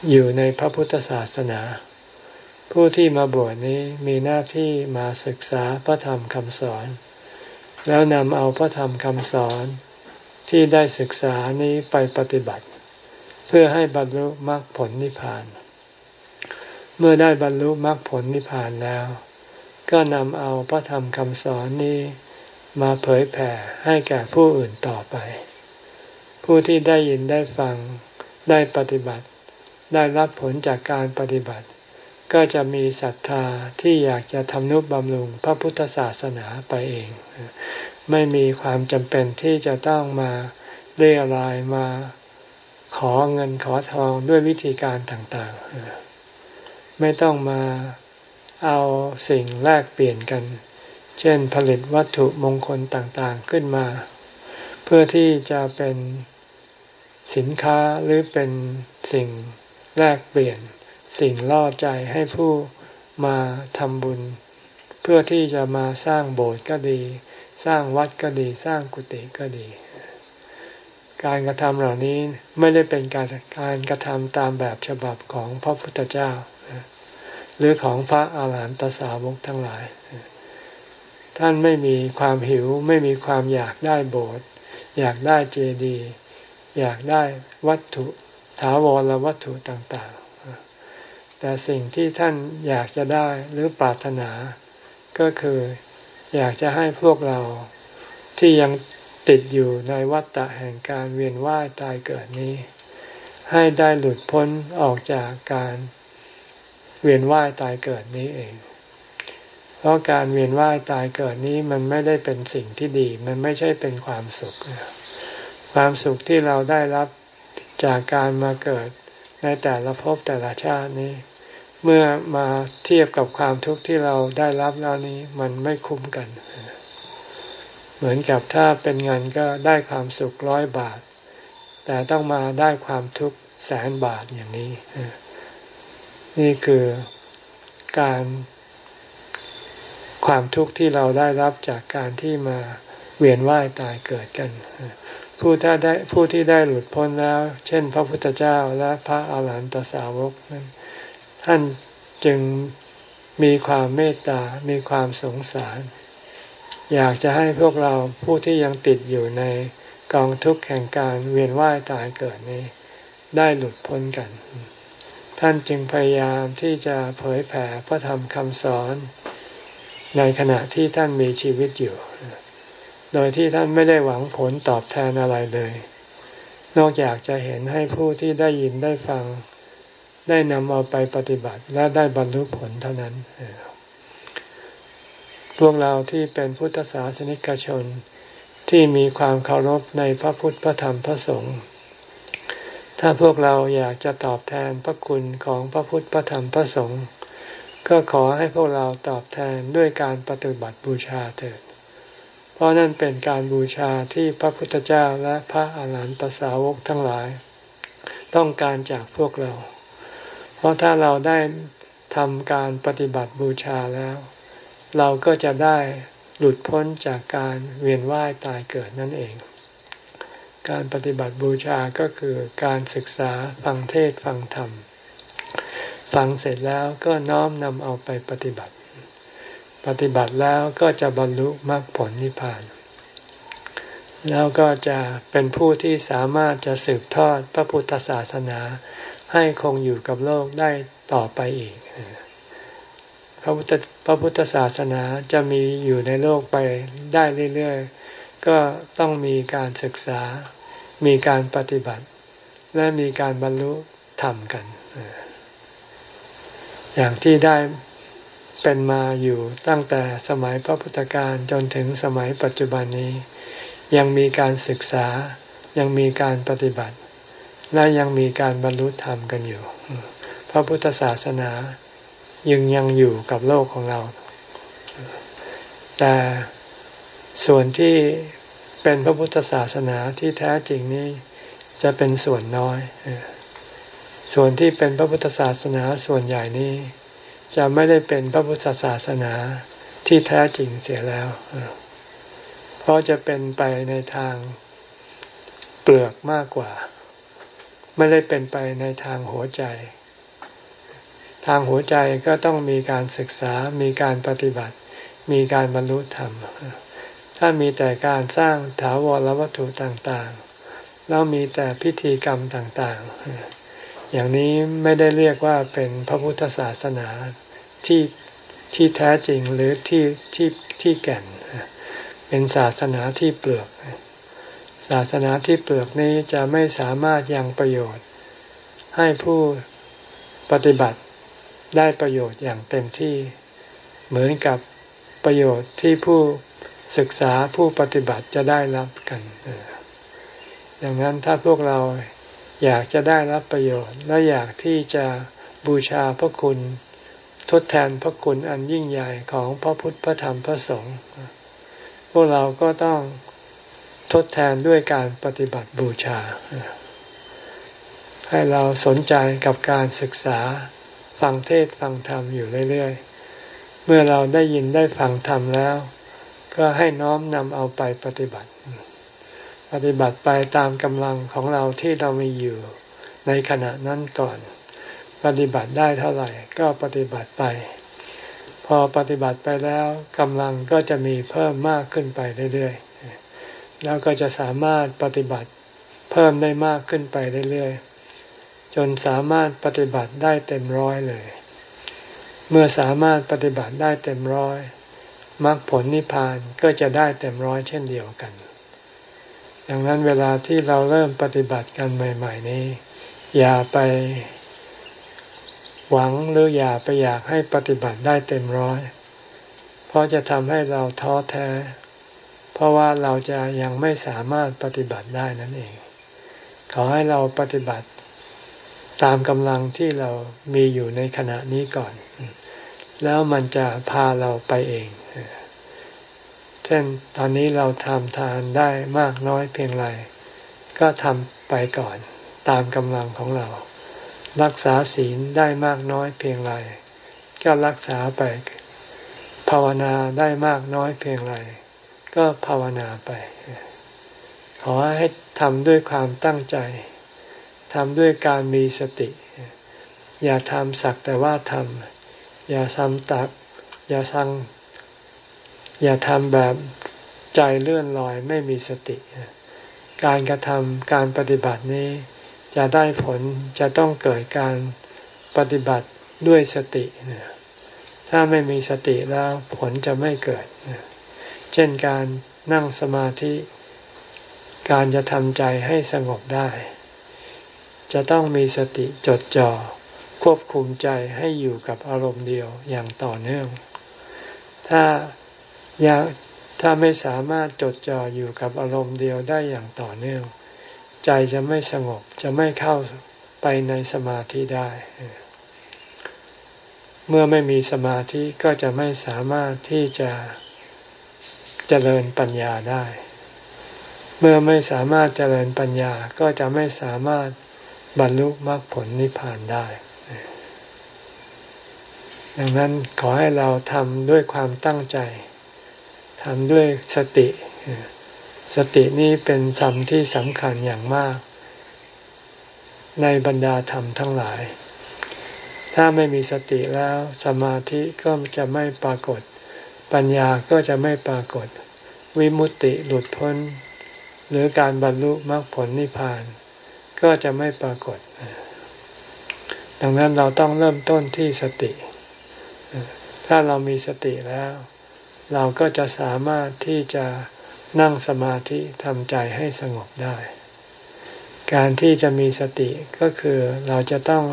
A: อยู่ในพระพุทธศาสนา ผู้ที่มาบวชนี้มีหน้าที่มาศึกษาพระธรรมคำสอน แล้วนำเอาพระธรรมคำสอนที่ได้ศึกษานี้ไปปฏิบัติ เพื่อให้บรรลุมรรคผลนิพพาน เมื่อได้บรรลุมรรคผลนิพพานแล้ว ก็นำเอาพระธรรมคำสอนนี้มาเผยแผ่ให้แก่ผู้อื่นต่อไป ผู้ที่ได้ยินได้ฟังได้ปฏิบัติ ได้รับผลจากการปฏิบัติ ก็จะมีศรัทธาที่อยากจะทำนุบำรุงพระพุทธศาสนาไปเอง ไม่มีความจำเป็นที่จะต้องมาเรียรายมาขอเงินขอทองด้วยวิธีการต่างๆ ไม่ต้องมาเอาสิ่งแลกเปลี่ยนกัน เช่นผลิตวัตถุมงคลต่างๆขึ้นมา เพื่อที่จะเป็นสินค้าหรือเป็นสิ่งแลกเปลี่ยน สิ่งล่อใจให้ผู้มาทำบุญ เพื่อที่จะมาสร้างโบสถ์ก็ดี สร้างวัดก็ดีสร้างกุฏิก็ดี การกระทำเหล่านี้ไม่ได้เป็นการการกระทำตามแบบฉบับของพระพุทธเจ้า หรือของพระอาหารหันตสาวกทั้งหลาย ท่านไม่มีความหิวไม่มีความอยากได้โบสถ์อยากได้เจดีย์อยากได้วัตถุถาวรวัตถุต่างๆ แต่สิ่งที่ท่านอยากจะได้หรือปรารถนา ก็คืออยากจะให้พวกเราที่ยังติดอยู่ในวัฏฏะแห่งการเวียนว่ายตายเกิดนี้ ให้ได้หลุดพ้นออกจากการ เวียนว่ายตายเกิดนี้เอง เพราะการเวียนว่ายตายเกิดนี้มันไม่ได้เป็นสิ่งที่ดี มันไม่ใช่เป็นความสุข ความสุขที่เราได้รับจากการมาเกิดในแต่ละภพแต่ละชาตินี้ เมื่อมาเทียบกับความทุกข์ที่เราได้รับแล้วนี้มันไม่คุ้มกัน เหมือนกับถ้าเป็นเงินก็ได้ความสุขร้อยบาท แต่ต้องมาได้ความทุกข์แสนบาทอย่างนี้ นี่คือการความทุกข์ที่เราได้รับจากการที่มาเวียนว่ายตายเกิดกัน ผู้ที่ได้ผู้ที่ได้หลุดพ้นแล้ว เช่น พระพุทธเจ้าและพระอาหารหันตสาวกนั้นท่านจึงมีความเมตตา มีความสงสาร อยากจะให้พวกเราผู้ที่ยังติดอยู่ในกองทุกข์แห่งการเวียนว่ายตายเกิดนี้ ได้หลุดพ้นกัน ท่านจึงพยายามที่จะเผยแผ่พระธรรมคำสอนในขณะที่ท่านมีชีวิตอยู่ โดยที่ท่านไม่ได้หวังผลตอบแทนอะไรเลย นอกจากจะเห็นให้ผู้ที่ได้ยินได้ฟัง ได้นำเอาไปปฏิบัติและได้บรรลุผลเท่านั้น พวกเราที่เป็นพุทธศาสนิกชนที่มีความเคารพในพระพุทธพระธรรมพระสงฆ์ ถ้าพวกเราอยากจะตอบแทนพระคุณของพระพุทธพระธรรมพระสงฆ์ก็ขอให้พวกเราตอบแทนด้วยการปฏิบัติบูชาเถิด เพราะนั่นเป็นการบูชาที่พระพุทธเจ้าและพระอาหารหันตสาวกทั้งหลาย ต้องการจากพวกเรา เพราะถ้าเราได้ทำการปฏิบัติบูชาแล้ว เราก็จะได้หลุดพ้นจากการเวียนว่ายตายเกิดนั่นเอง การปฏิบัติบูชาก็คือการศึกษาฟังเทศฟังธรรม ฟังเสร็จแล้วก็น้อมนำเอาไปปฏิบัติ ปฏิบัติแล้วก็จะบรรลุมรรคผลนิพพาน แล้วก็จะเป็นผู้ที่สามารถจะสืบทอดพระพุทธศาสนา ให้คงอยู่กับโลกได้ต่อไปอีก พระพุทธพระพุทธศาสนาจะมีอยู่ในโลกไปได้เรื่อย ๆ ก็ต้องมีการศึกษา มีการปฏิบัติ และมีการบรรลุธรรมกัน อย่างที่ได้เป็นมาอยู่ตั้งแต่สมัยพระพุทธการจนถึงสมัยปัจจุบันนี้ ยังมีการศึกษา ยังมีการปฏิบัติ และยังมีการบรรลุธรรมกันอยู่ พระพุทธศาสนายังยังอยู่กับโลกของเรา แต่ ส่วนที่เป็นพระพุทธศาสนาที่แท้จริงนี้จะเป็นส่วนน้อย ส่วนที่เป็นพระพุทธศาสนาส่วนใหญ่นี้ จะไม่ได้เป็นพระพุทธศาสนาที่แท้จริงเสียแล้ว เพราะจะเป็นไปในทางเปลือกมากกว่า ไม่ได้เป็นไปในทางหัวใจ ทางหัวใจก็ต้องมีการศึกษา มีการปฏิบัติ มีการบรรลุธรรม ถ้ามีแต่การสร้างถาวรวัตถุต่างๆ แล้วมีแต่พิธีกรรมต่างๆ อย่างนี้ไม่ได้เรียกว่าเป็นพระพุทธศาสนาที่ที่แท้จริงหรือที่ที่ที่แก่น เป็นศาสนาที่เปลือก ศาสนาที่เปลือกนี้จะไม่สามารถยังประโยชน์ ให้ผู้ปฏิบัติได้ประโยชน์อย่างเต็มที่ เหมือนกับประโยชน์ที่ผู้ ศึกษาผู้ปฏิบัติจะได้รับกันดังนั้นถ้าพวกเราอยากจะได้รับประโยชน์ และอยากที่จะบูชาพระคุณ ทดแทนพระคุณอันยิ่งใหญ่ของพระพุทธพระธรรมพระสงฆ์พวกเราก็ต้องทดแทนด้วยการปฏิบัติบูชา ให้เราสนใจกับการศึกษาฟังเทศฟังธรรมอยู่เรื่อย ๆ เมื่อเราได้ยินได้ฟังธรรมแล้ว ก็ให้น้อมนำเอาไปปฏิบัติ ปฏิบัติไปตามกำลังของเราที่เรามีอยู่ในขณะนั้นก่อน ปฏิบัติได้เท่าไหร่ก็ปฏิบัติไป พอปฏิบัติไปแล้วกำลังก็จะมีเพิ่มมากขึ้นไปเรื่อยๆ แล้วก็จะสามารถปฏิบัติเพิ่มได้มากขึ้นไปเรื่อยๆ จนสามารถปฏิบัติได้เต็มร้อยเลย เมื่อสามารถปฏิบัติได้เต็มร้อย มรรคผลนิพพานก็จะได้เต็มร้อยเช่นเดียวกันดังนั้นเวลาที่เราเริ่มปฏิบัติกันใหม่ ๆ นี้ อย่าไปหวังหรืออย่าไปอยากให้ปฏิบัติได้เต็มร้อย เพราะจะทำให้เราท้อแท้ เพราะว่าเราจะยังไม่สามารถปฏิบัติได้นั่นเอง ขอให้เราปฏิบัติตามกำลังที่เรามีอยู่ในขณะนี้ก่อน แล้วมันจะพาเราไปเอง ช่น ตอนนี้เราทำทานได้มากน้อยเพียงไรก็ทำไปก่อนตามกำลังของเรา รักษาศีลได้มากน้อยเพียงไรก็รักษาไป ภาวนาได้มากน้อยเพียงไรก็ภาวนาไป ขอให้ทำด้วยความตั้งใจทำด้วยการมีสติ อย่าทำสักแต่ว่าทำอย่าทำตักอย่าสั่ง อย่าทำแบบใจเลื่อนลอยไม่มีสติ การกระทำการปฏิบัตินี้ จะได้ผลจะต้องเกิดการปฏิบัติด้วยสติ ถ้าไม่มีสติแล้วผลจะไม่เกิด เช่นการนั่งสมาธิ การจะทำใจให้สงบได้ จะต้องมีสติจดจ่อควบคุมใจให้อยู่กับอารมณ์เดียวอย่างต่อเนื่อง ถ้า ยากถ้าไม่สามารถจดจ่ออยู่กับอารมณ์เดียวได้อย่างต่อเนื่อง ใจจะไม่สงบจะไม่เข้าไปในสมาธิได้เเมื่อไม่มีสมาธิก็จะไม่สามารถที่จะเจริญปัญญาได้ เมื่อไม่สามารถเจริญปัญญาก็จะไม่สามารถบรรลุมรรคผลนิพพานได้ ดังนั้นขอให้เราทำด้วยความตั้งใจ ทำด้วยสติ สตินี้เป็นธรรมที่สำคัญอย่างมาก ในบรรดาธรรมทั้งหลาย ถ้าไม่มีสติแล้วสมาธิก็จะไม่ปรากฏ ปัญญาก็จะไม่ปรากฏ วิมุตติหลุดพ้น หรือการบรรลุมรรคผลนิพพาน ก็จะไม่ปรากฏ ดังนั้นเราต้องเริ่มต้นที่สติ ถ้าเรามีสติแล้ว เราก็จะสามารถที่จะนั่งสมาธิทำใจให้สงบได้ การที่จะมีสติก็คือเราจะต้อง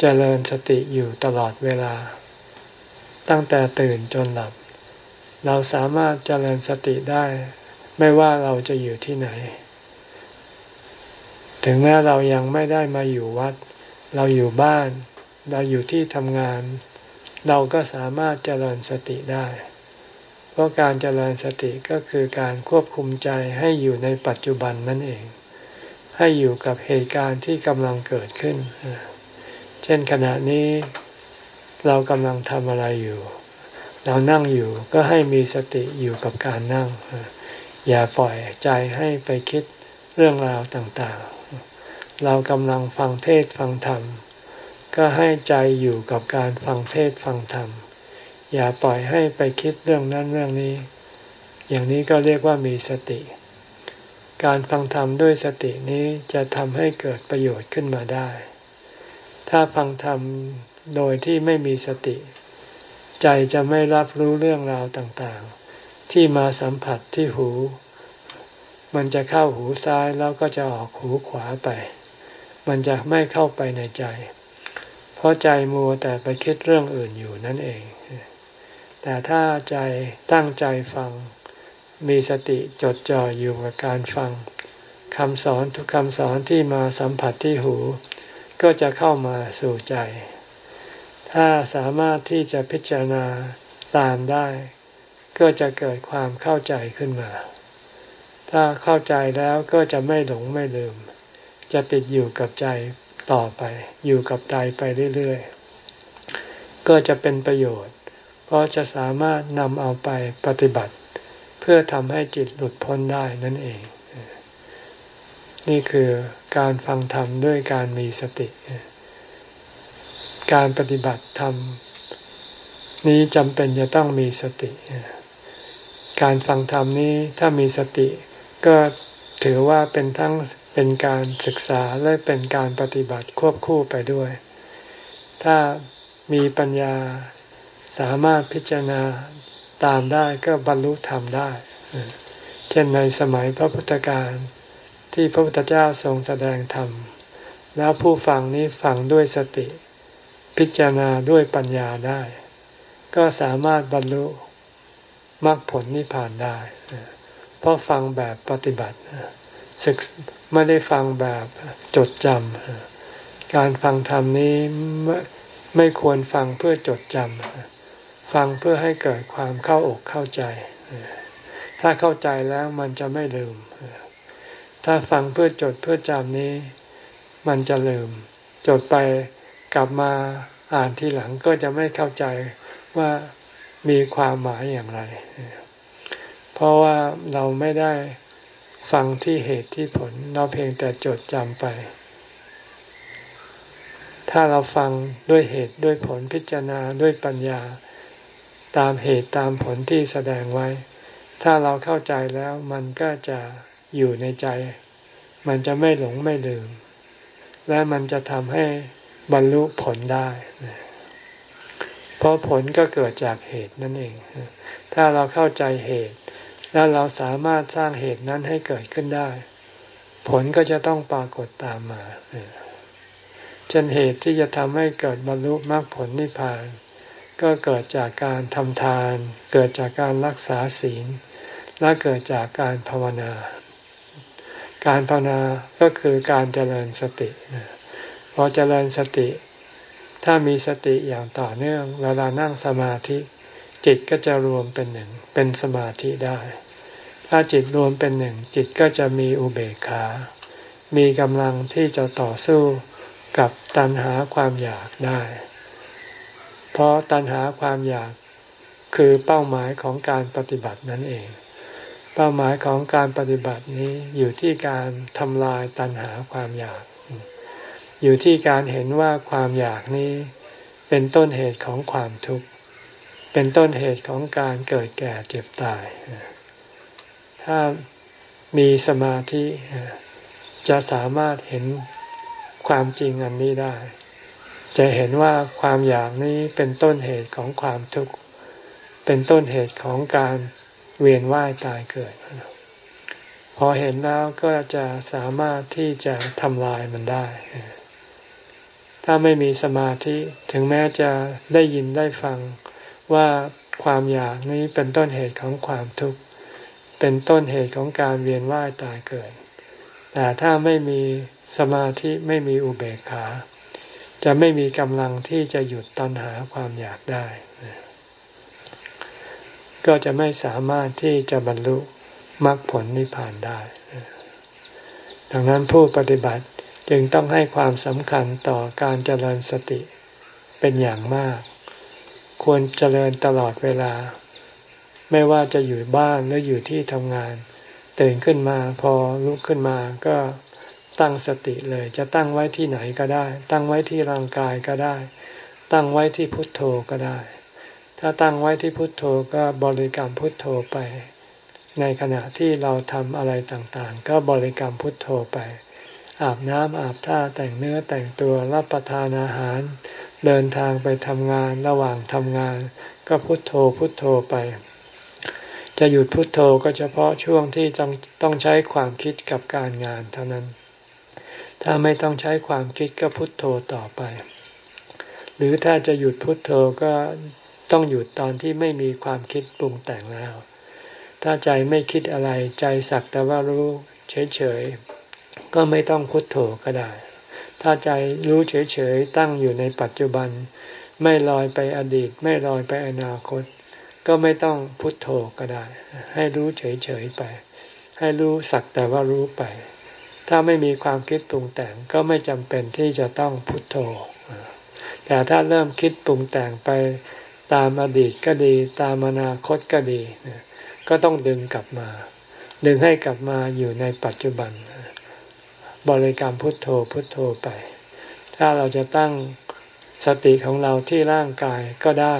A: เจริญสติอยู่ตลอดเวลา ตั้งแต่ตื่นจนหลับ เราสามารถเจริญสติได้ ไม่ว่าเราจะอยู่ที่ไหน ถึงแม้เรายังไม่ได้มาอยู่วัด เราอยู่บ้าน เราอยู่ที่ทำงาน เราก็สามารถเจริญสติได้ เพราะการเจริญสติก็คือการควบคุมใจให้อยู่ในปัจจุบันนั่นเอง ให้อยู่กับเหตุการณ์ที่กำลังเกิดขึ้น เช่นขณะนี้เรากำลังทำอะไรอยู่ เรานั่งอยู่ก็ให้มีสติอยู่กับการนั่ง อย่าปล่อยใจให้ไปคิดเรื่องราวต่างๆ เรากำลังฟังเทศฟังธรรม ก็ให้ใจอยู่กับการฟังเทศฟังธรรม อย่าปล่อยให้ไปคิดเรื่องนั้นเรื่องนี้ อย่างนี้ก็เรียกว่ามีสติ การฟังธรรมด้วยสตินี้จะทำให้เกิดประโยชน์ขึ้นมาได้ ถ้าฟังธรรมโดยที่ไม่มีสติ ใจจะไม่รับรู้เรื่องราวต่างๆ ที่มาสัมผัสที่หู มันจะเข้าหูซ้ายแล้วก็จะออกหูขวาไป มันจะไม่เข้าไปในใจ เพราะใจมัวแต่ไปคิดเรื่องอื่นอยู่นั่นเอง แต่ถ้าใจตั้งใจฟัง มีสติจดจ่ออยู่กับการฟังคำสอนทุกคำสอนที่มาสัมผัสที่หู ก็จะเข้ามาสู่ใจ ถ้าสามารถที่จะพิจารณาตามได้ ก็จะเกิดความเข้าใจขึ้นมา ถ้าเข้าใจแล้วก็จะไม่หลงไม่ลืม จะติดอยู่กับใจต่อไป อยู่กับใจไปเรื่อยๆ ก็จะเป็นประโยชน์ ราะจะสามารถนำเอาไปปฏิบัติ เพื่อทำให้จิตหลุดพ้นได้นั่นเอง นี่คือการฟังธรรมด้วยการมีสติ การปฏิบัติธรรมนี้จำเป็นจะต้องมีสติ การฟังธรรมนี้ถ้ามีสติ ก็ถือว่าเป็นทั้งเป็นการศึกษาและเป็นการปฏิบัติควบคู่ไปด้วย ถ้ามีปัญญา สามารถพิจารณาตามได้ก็บรรลุธรรมได้ เช่นในสมัยพระพุทธการที่พระพุทธเจ้าทรงแสดงธรรม แล้วผู้ฟังนี้ฟังด้วยสติ พิจารณาด้วยปัญญาได้ ก็สามารถบรรลุมรรคผลนิพพานได้ เพราะฟังแบบปฏิบัติศึกไม่ได้ฟังแบบจดจำการฟังธรรมนี้ไม่ควรฟังเพื่อจดจำ ฟังเพื่อให้เกิดความเข้าอกเข้าใจ ถ้าเข้าใจแล้วมันจะไม่ลืม ถ้าฟังเพื่อจดเพื่อจำนี้ มันจะลืม จดไปกลับมาอ่านทีหลังก็จะไม่เข้าใจว่ามีความหมายอย่างไร เพราะว่าเราไม่ได้ฟังที่เหตุที่ผล เราเพียงแต่จดจำไป ถ้าเราฟังด้วยเหตุด้วยผลพิจารณาด้วยปัญญา ตามเหตุตามผลที่แสดงไว้ ถ้าเราเข้าใจแล้วมันก็จะอยู่ในใจ มันจะไม่หลงไม่ลืม และมันจะทำให้บรรลุผลได้ เพราะผลก็เกิดจากเหตุนั่นเอง ถ้าเราเข้าใจเหตุ แล้วเราสามารถสร้างเหตุนั้นให้เกิดขึ้นได้ ผลก็จะต้องปรากฏตามมาเช่นเหตุที่จะทำให้เกิดบรรลุมรรคผลนิพพาน ก็เกิดจากการทำทาน เกิดจากการรักษาศีล และเกิดจากการภาวนา การภาวนาก็คือการเจริญสติ พอเจริญสติ ถ้ามีสติอย่างต่อเนื่อง เวลานั่งสมาธิ จิตก็จะรวมเป็นหนึ่ง เป็นสมาธิได้ ถ้าจิตรวมเป็นหนึ่ง จิตก็จะมีอุเบกขา มีกำลังที่จะต่อสู้กับตัณหาความอยากได้ เพราะตัณหาความอยากคือเป้าหมายของการปฏิบัตินั่นเอง เป้าหมายของการปฏิบัตินี้อยู่ที่การทำลายตัณหาความอยาก อยู่ที่การเห็นว่าความอยากนี้เป็นต้นเหตุของความทุกข์ เป็นต้นเหตุของการเกิดแก่เจ็บตาย ถ้ามีสมาธิจะสามารถเห็นความจริงอันนี้ได้ จะเห็นว่าความอยากนี้เป็นต้นเหตุของความทุกข์เป็นต้นเหตุของการเวียนว่ายตายเกิด พอเห็นแล้วก็จะสามารถที่จะทำลายมันได้ ถ้าไม่มีสมาธิถึงแม้จะได้ยินได้ฟังว่าความอยากนี้เป็นต้นเหตุของความทุกข์เป็นต้นเหตุของการเวียนว่ายตายเกิด แต่ถ้าไม่มีสมาธิไม่มีอุเบกขา จะไม่มีกำลังที่จะหยุดตัณหาความอยากได้ ก็จะไม่สามารถที่จะบรรลุมรรคผลนิพพานได้ ดังนั้นผู้ปฏิบัติจึงต้องให้ความสำคัญต่อการเจริญสติเป็นอย่างมาก ควรเจริญตลอดเวลา ไม่ว่าจะอยู่บ้านหรืออยู่ที่ทำงาน ตื่นขึ้นมาพอลุกขึ้นมาก็ ตั้งสติเลยจะตั้งไว้ที่ไหนก็ได้ ตั้งไว้ที่ร่างกายก็ได้ ตั้งไว้ที่พุทโธก็ได้ ถ้าตั้งไว้ที่พุทโธก็บริกรรมพุทโธไป ในขณะที่เราทำอะไรต่างๆ ก็บริกรรมพุทโธไป อาบน้ำอาบท่าแต่งเนื้อแต่งตัวรับประทานอาหาร เดินทางไปทำงานระหว่างทำงาน ก็พุทโธพุทโธไปจะหยุดพุทโธก็เฉพาะช่วงที่ต้องต้องใช้ความคิดกับการงานเท่านั้น ถ้าไม่ต้องใช้ความคิดก็พุทโธต่อไป หรือถ้าจะหยุดพุทโธก็ต้องหยุดตอนที่ไม่มีความคิดปรุงแต่งแล้ว ถ้าใจไม่คิดอะไรใจสักแต่ว่ารู้เฉยๆ ก็ไม่ต้องพุทโธก็ได้ ถ้าใจรู้เฉยๆ ตั้งอยู่ในปัจจุบัน ไม่ลอยไปอดีต ไม่ลอยไปอนาคต ก็ไม่ต้องพุทโธก็ได้ ให้รู้เฉยๆไป ให้รู้สักแต่ว่ารู้ไป ถ้าไม่มีความคิดปรุงแต่งก็ไม่จำเป็นที่จะต้องพุทโธ แต่ถ้าเริ่มคิดปรุงแต่งไปตามอดีตก็ดี ตามอนาคตก็ดี ก็ต้องดึงกลับมา ดึงให้กลับมาอยู่ในปัจจุบัน บริกรรมพุทโธพุทโธไป ถ้าเราจะตั้งสติของเราที่ร่างกายก็ได้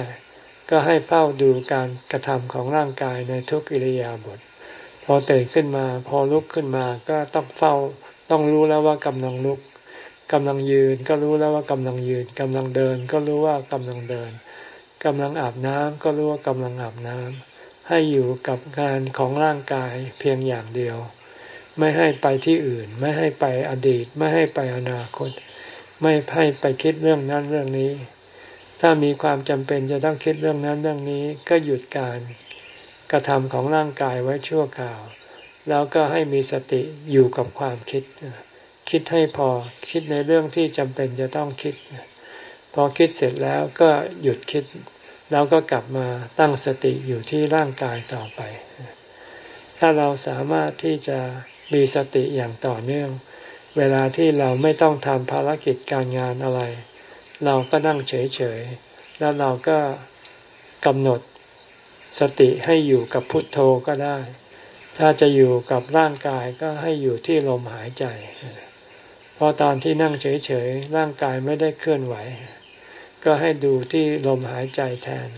A: ก็ให้เฝ้าดูการกระทำของร่างกายในทุกอิริยาบถ พอตื่นขึ้นมา พอลุกขึ้นมาก็ต้องเฝ้า ต้องรู้แล้วว่ากำลังลุกกำลังยืนก็รู้แล้วว่ากำลังยืนกำลังเดินก็รู้ว่ากำลังเดินกำลังอาบน้ำก็รู้ว่ากำลังอาบน้ำให้อยู่กับงานของร่างกายเพียงอย่างเดียว ไม่ให้ไปที่อื่น ไม่ให้ไปอดีต ไม่ให้ไปอนาคต ไม่ให้ไปคิดเรื่องนั้นเรื่องนี้ ถ้ามีความจำเป็นจะต้องคิดเรื่องนั้นเรื่องนี้ ก็หยุดการ กระทำของร่างกายไว้ชั่วคราว แล้วก็ให้มีสติอยู่กับความคิด คิดให้พอคิดในเรื่องที่จำเป็นจะต้องคิด พอคิดเสร็จแล้วก็หยุดคิดเราก็กลับมาตั้งสติอยู่ที่ร่างกายต่อไป ถ้าเราสามารถที่จะมีสติอย่างต่อเนื่อง เวลาที่เราไม่ต้องทำภารกิจการงานอะไร เราก็นั่งเฉยๆ แล้วเราก็กำหนด สติให้อยู่กับพุทโธก็ได้ ถ้าจะอยู่กับร่างกายก็ให้อยู่ที่ลมหายใจ เพราะตอนที่นั่งเฉยๆร่างกายไม่ได้เคลื่อนไหว ก็ให้ดูที่ลมหายใจแทน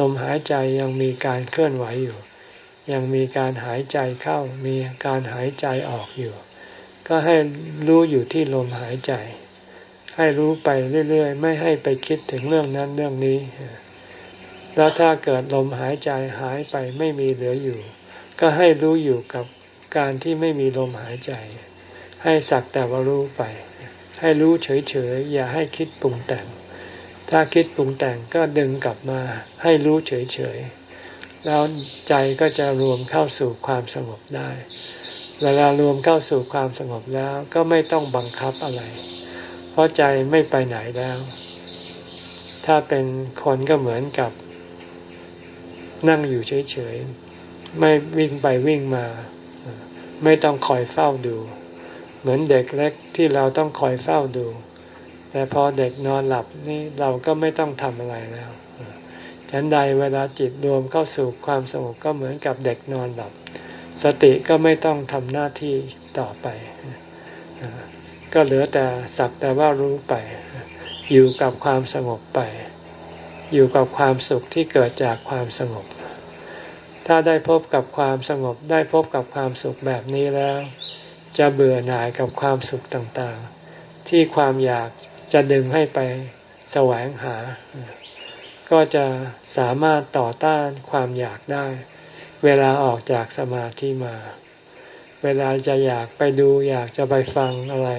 A: ลมหายใจยังมีการเคลื่อนไหวอยู่ ยังมีการหายใจเข้ามีการหายใจออกอยู่ ก็ให้รู้อยู่ที่ลมหายใจ ให้รู้ไปเรื่อยๆ ไม่ให้ไปคิดถึงเรื่องนั้นเรื่องนี้ แล้วถ้าเกิดลมหายใจหายไปไม่มีเหลืออยู่ ก็ให้รู้อยู่กับการที่ไม่มีลมหายใจ ให้สักแต่ว่ารู้ไป ให้รู้เฉยๆอย่าให้คิดปรุงแต่ง ถ้าคิดปรุงแต่งก็ดึงกลับมา ให้รู้เฉยๆแล้วใจก็จะรวมเข้าสู่ความสงบได้เวลารวมเข้าสู่ความสงบแล้วก็ไม่ต้องบังคับอะไร เพราะใจไม่ไปไหนแล้ว ถ้าเป็นคนก็เหมือนกับ นั่งอยู่เฉยๆ ไม่วิ่งไปวิ่งมา ไม่ต้องคอยเฝ้าดู เหมือนเด็กเล็กที่เราต้องคอยเฝ้าดู แต่พอเด็กนอนหลับนี่เราก็ไม่ต้องทำอะไรแล้วฉันใดเวลาจิตรวมเข้าสู่ความสงบก็เหมือนกับเด็กนอนหลับ สติก็ไม่ต้องทำหน้าที่ต่อไป ก็เหลือแต่สักแต่ว่ารู้ไป อยู่กับความสงบไป อยู่กับความสุขที่เกิดจากความสงบ ถ้าได้พบกับความสงบได้พบกับความสุขแบบนี้แล้ว จะเบื่อหน่ายกับความสุขต่างๆ ที่ความอยากจะดึงให้ไปแสวงหา ก็จะสามารถต่อต้านความอยากได้ เวลาออกจากสมาธิมา เวลาจะอยากไปดูอยากจะไปฟังอะไร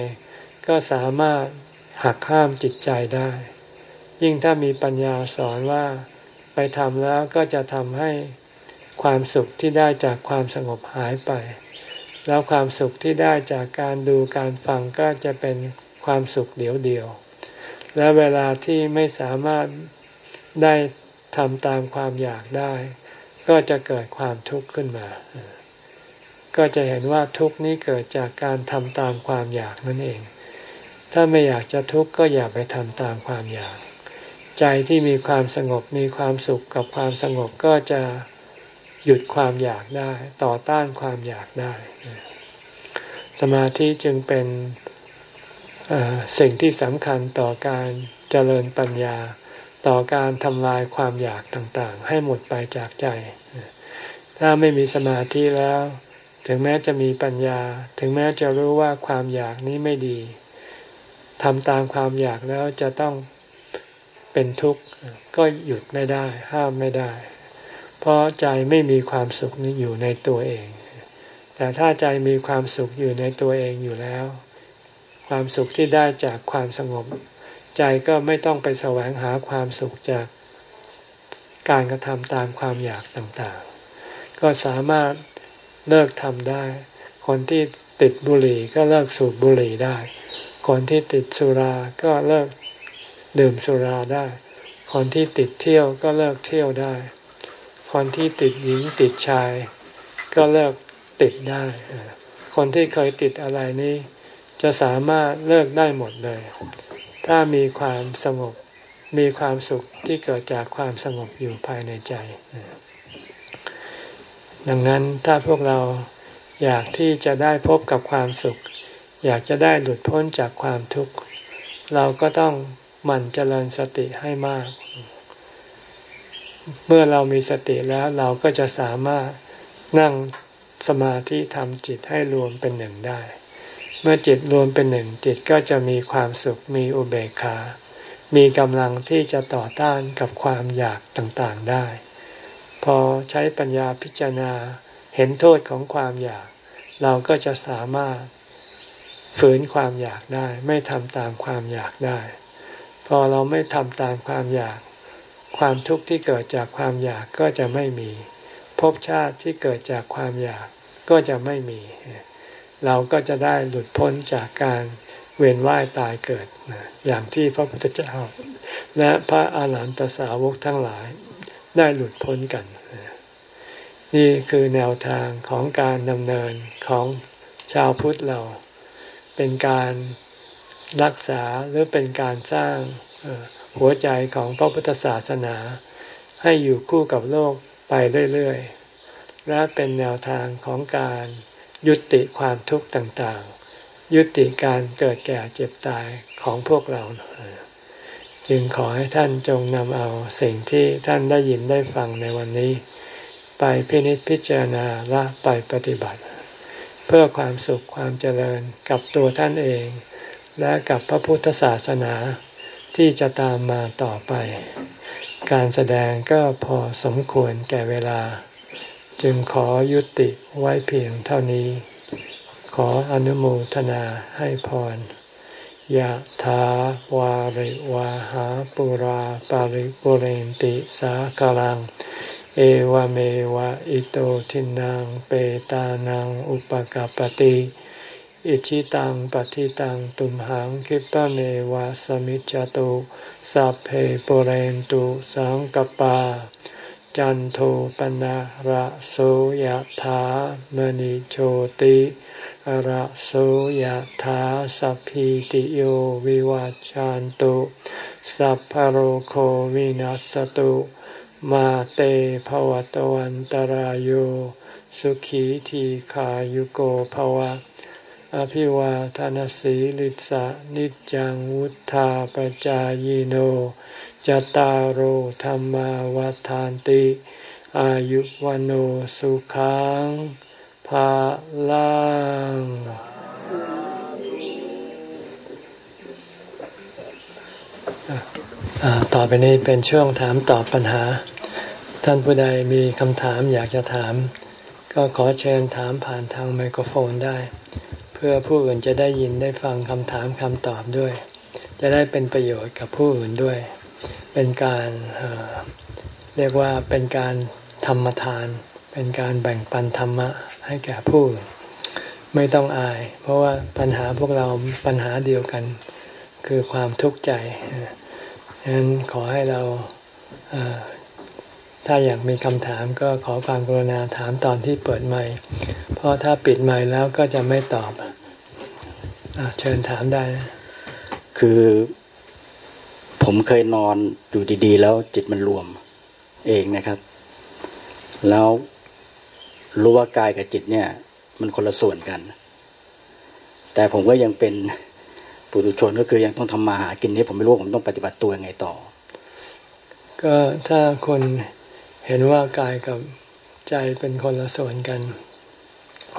A: ก็สามารถหักห้ามจิตใจได้ ยิ่งถ้ามีปัญญาสอนว่าไปทำแล้วก็จะทำให้ความสุขที่ได้จากความสงบหายไป แล้วความสุขที่ได้จากการดูการฟังก็จะเป็นความสุขเดียวเดียว และเวลาที่ไม่สามารถได้ทำตามความอยากได้ ก็จะเกิดความทุกข์ขึ้นมา ก็จะเห็นว่าทุกข์นี้เกิดจากการทำตามความอยากนั่นเอง ถ้าไม่อยากจะทุกข์ก็อย่าไปทำตามความอยาก ใจที่มีความสงบมีความสุขกับความสงบก็จะหยุดความอยากได้ ต่อต้านความอยากได้ สมาธิจึงเป็นสิ่งที่สำคัญต่อการเจริญปัญญา ต่อการทำลายความอยากต่างๆ ให้หมดไปจากใจ ถ้าไม่มีสมาธิแล้ว ถึงแม้จะมีปัญญา ถึงแม้จะรู้ว่าความอยากนี้ไม่ดีทำตามความอยากแล้วจะต้อง เป็นทุกข์ก็หยุดไม่ได้ ห้ามไม่ได้ เพราะใจไม่มีความสุขนี้อยู่ในตัวเอง แต่ถ้าใจมีความสุขอยู่ในตัวเองอยู่แล้ว ความสุขที่ได้จากความสงบ ใจก็ไม่ต้องไปแสวงหาความสุขจากการกระทำตามความอยากต่างๆ ก็สามารถเลิกทำได้ คนที่ติดบุหรี่ก็เลิกสูบบุหรี่ได้ คนที่ติดสุราก็เลิก ดื่มสุราได้ คนที่ติดเที่ยวก็เลิกเที่ยวได้ คนที่ติดหญิงติดชาย ก็เลิกติดได้ คนที่เคยติดอะไรนี้ จะสามารถเลิกได้หมดเลย ถ้ามีความสงบมีความสุขที่เกิดจากความสงบอยู่ภายในใจ ดังนั้นถ้าพวกเราอยากที่จะได้พบกับความสุข อยากจะได้หลุดพ้นจากความทุกข์ เราก็ต้อง หมั่นเจริญสติให้มาก เมื่อเรามีสติแล้วเราก็จะสามารถนั่งสมาธิทำจิตให้รวมเป็นหนึ่งได้ เมื่อจิตรวมเป็นหนึ่งจิตก็จะมีความสุขมีอุเบกขา มีกำลังที่จะต่อต้านกับความอยากต่างๆได้ พอใช้ปัญญาพิจารณาเห็นโทษของความอยาก เราก็จะสามารถฝืนความอยากได้ ไม่ทำตามความอยากได้ พอเราไม่ทำตามความอยาก ความทุกข์ที่เกิดจากความอยากก็จะไม่มีภพชาติที่เกิดจากความอยากก็จะไม่มี เราก็จะได้หลุดพ้นจากการเวียนว่ายตายเกิด อย่างที่พระพุทธเจ้า และพระอาหารหันตสาวกทั้งหลายได้หลุดพ้นกัน นี่คือแนวทางของการดำเนินของชาวพุทธเรา เป็นการ รักษาหรือเป็นการสร้างหัวใจของพระพุทธศาสนา ให้อยู่คู่กับโลกไปเรื่อยๆ และเป็นแนวทางของการยุติความทุกข์ต่างๆ ยุติการเกิดแก่เจ็บตายของพวกเรา จึงขอให้ท่านจงนำเอาสิ่งที่ท่านได้ยินได้ฟังในวันนี้ ไปพินิจพิจารณาละไปปฏิบัติ เพื่อความสุขความเจริญกับตัวท่านเอง และกับพระพุทธศาสนาที่จะตามมาต่อไป การแสดงก็พอสมควรแก่เวลา จึงขอยุติไว้เพียงเท่านี้ ขออนุโมทนาให้พรยะถาวาริวาหาปุราปาริปุเรนติสากลัง เอวเมวะอิโตทินังเปตานังอุปกปติ อิชิตังปฏิตังตุมหังคิปะเมวะสมิจจตุสัพเพปเรนตุสังกปา จันโทปนะระโสยธามณิโชติระโสยธาสัพพิติโยวิวัจจันตุสัพพโรโควินัสตุมาเตภวตวันตารโยสุขีทีขายุโกภวะ อภิวาทานสีลิสะนิจังวุธาปจายโนจตารโหธรรมวาทานติ อายุวันโอสุขังภาลังต่อไปนี้เป็นช่วงถามตอบปัญหา ท่านผู้ใดมีคำถามอยากจะถาม ก็ขอเชิญถามผ่านทางไมโครโฟนได้ พื่อผู้อื่นจะได้ยินได้ฟังคำถามคำตอบด้วย จะได้เป็นประโยชน์กับผู้อื่นด้วย เป็นการเรียกว่าเป็นการธรรมทาน เป็นการแบ่งปันธรรมะให้แก่ผู้อื่นไม่ต้องอาย เพราะว่าปัญหาพวกเราปัญหาเดียวกัน คือความทุกข์ใจฉะนั้นขอให้เรา ถ้าอยากมีคำถามก็ขอความกรุณาถามตอนที่เปิดไมค์เพราะถ้าปิดไมค์แล้วก็จะไม่ตอบอเชิญถามได้
B: คือผมเคยนอนอยู่ดีๆ แล้วจิตมันรวมเองนะครับ แล้วรู้ว่ากายกับจิตเนี่ย มันคนละส่วนกัน แต่ผมก็ยังเป็นปุถุชนก็คือยังต้องทำมาหากินนี้ผมไม่รู้ผมต้องปฏิบัติตัวยังไงต่อ
A: ก็ถ้าคน เห็นว่ากายกับใจเป็นคนละส่วนกัน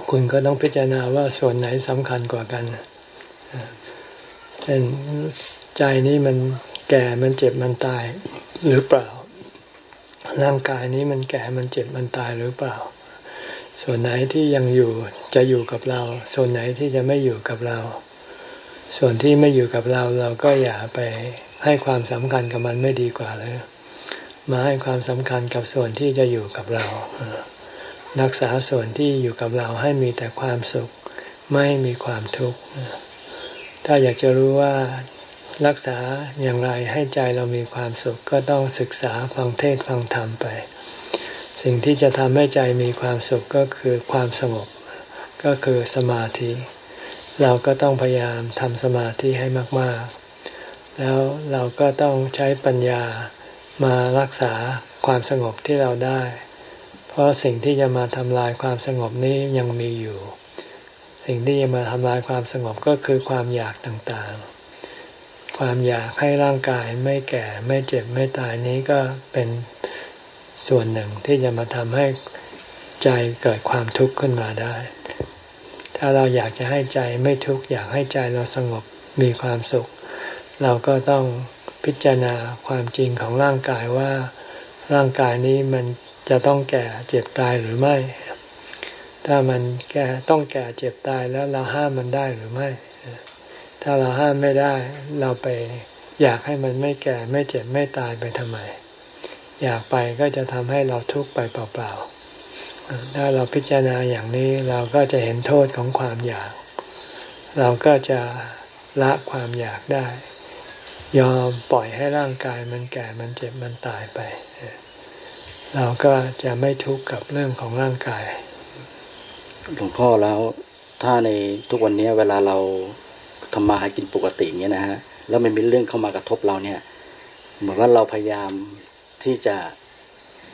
A: คุณก็ต้องพิจารณาว่าส่วนไหนสำคัญกว่ากันเช่นใจนี้มันแก่มันเจ็บมันตายหรือเปล่า ร่างกายนี้มันแก่มันเจ็บมันตายหรือเปล่า ส่วนไหนที่ยังอยู่จะอยู่กับเรา ส่วนไหนที่จะไม่อยู่กับเรา ส่วนที่ไม่อยู่กับเราเราก็อย่าไปให้ความสำคัญกับมันไม่ดีกว่าเลย มาให้ความสำคัญกับส่วนที่จะอยู่กับเรา รักษาส่วนที่อยู่กับเราให้มีแต่ความสุข ไม่มีความทุกข์ ถ้าอยากจะรู้ว่ารักษาอย่างไรให้ใจเรามีความสุข ก็ต้องศึกษาฟังเทศฟังธรรมไป สิ่งที่จะทำให้ใจมีความสุขก็คือความสงบ ก็คือสมาธิ เราก็ต้องพยายามทำสมาธิให้มาก ๆ แล้วเราก็ต้องใช้ปัญญา มารักษาความสงบที่เราได้ เพราะสิ่งที่จะมาทำลายความสงบนี้ยังมีอยู่ สิ่งที่จะมาทำลายความสงบก็คือความอยากต่างๆ ความอยากให้ร่างกายไม่แก่ไม่เจ็บไม่ตายนี้ก็เป็นส่วนหนึ่งที่จะมาทำให้ใจเกิดความทุกข์ขึ้นมาได้ ถ้าเราอยากจะให้ใจไม่ทุกข์อยากให้ใจเราสงบมีความสุข เราก็ต้อง พิจารณาความจริงของร่างกายว่าร่างกายนี้มันจะต้องแก่เจ็บตายหรือไม่ ถ้ามันแก่ต้องแก่เจ็บตายแล้วเราห้ามมันได้หรือไม่ ถ้าเราห้ามไม่ได้ เราไปอยากให้มันไม่แก่ไม่เจ็บไม่ตายไปทำไม อยากไปก็จะทำให้เราทุกข์ไปเปล่าๆ ถ้าเราพิจารณาอย่างนี้เราก็จะเห็นโทษของความอยาก เราก็จะละความอยากได้ ยอมปล่อยให้ร่างกายมันแก่มันเจ็บมันตายไป เราก็จะไม่ทุกข์กับเรื่องของร่างกาย
B: หลวงพ่อแล้วถ้าในทุกวันนี้เวลาเราทำมาหากินปกติเงี้ยนะฮะแล้วมันมีเรื่องเข้ามากระทบเราเนี่ย เหมือนว่าเราพยายามที่จะ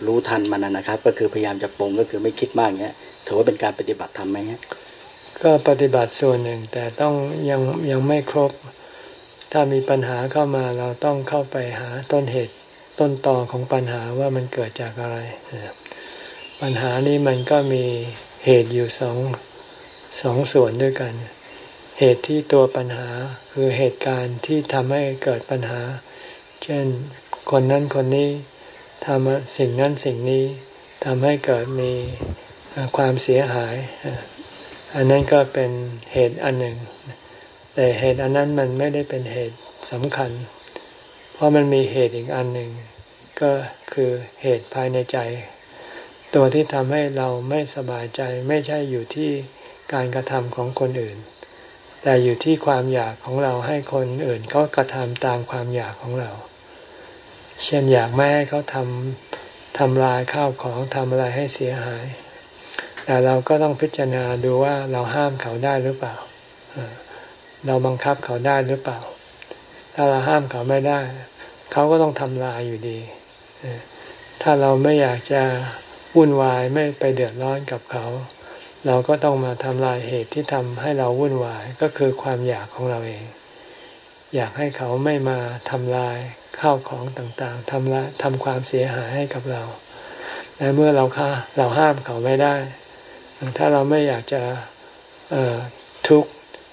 B: รู้ทันมันนะครับ ก็คือพยายามจะปรงก็คือไม่คิดมากเงี้ยถือว่าเป็นการปฏิบัติทำไหมฮะ
A: ก็ปฏิบัติส่วนหนึ่งแต่ต้องยังยังไม่ครบ ถ้ามีปัญหาเข้ามาเราต้องเข้าไปหาต้นเหตุต้นตอของปัญหาว่ามันเกิดจากอะไร ปัญหานี้มันก็มีเหตุอยู่สองสองส่วนด้วยกัน เหตุที่ตัวปัญหาคือเหตุการณ์ที่ทำให้เกิดปัญหา เช่นคนนั้นคนนี้ทำสิ่งนั้นสิ่งนี้ทำให้เกิดมีความเสียหาย อันนั้นก็เป็นเหตุอันหนึ่ง แต่เหตุอันนั้นมันไม่ได้เป็นเหตุสำคัญ เพราะมันมีเหตุอีกอันหนึ่ง ก็คือเหตุภายในใจ ตัวที่ทำให้เราไม่สบายใจไม่ใช่อยู่ที่การกระทำของคนอื่น แต่อยู่ที่ความอยากของเราให้คนอื่นเขากระทำตามความอยากของเรา เช่นอยากไม่ให้เขาทำทำลายข้าวของทำอะไรให้เสียหาย แต่เราก็ต้องพิจารณาดูว่าเราห้ามเขาได้หรือเปล่า เราบังคับเขาได้หรือเปล่า ถ้าเราห้ามเขาไม่ได้ เขาก็ต้องทำลายอยู่ดี ถ้าเราไม่อยากจะวุ่นวายไม่ไปเดือดร้อนกับเขา เราก็ต้องมาทำลายเหตุที่ทำให้เราวุ่นวายก็คือความอยากของเราเอง อยากให้เขาไม่มาทำลายข้าวของต่างๆทำละทำความเสียหายให้กับเราแต่เมื่อเราค่าเราห้ามเขาไม่ได้ ถ้าเราไม่อยากจะทุกข์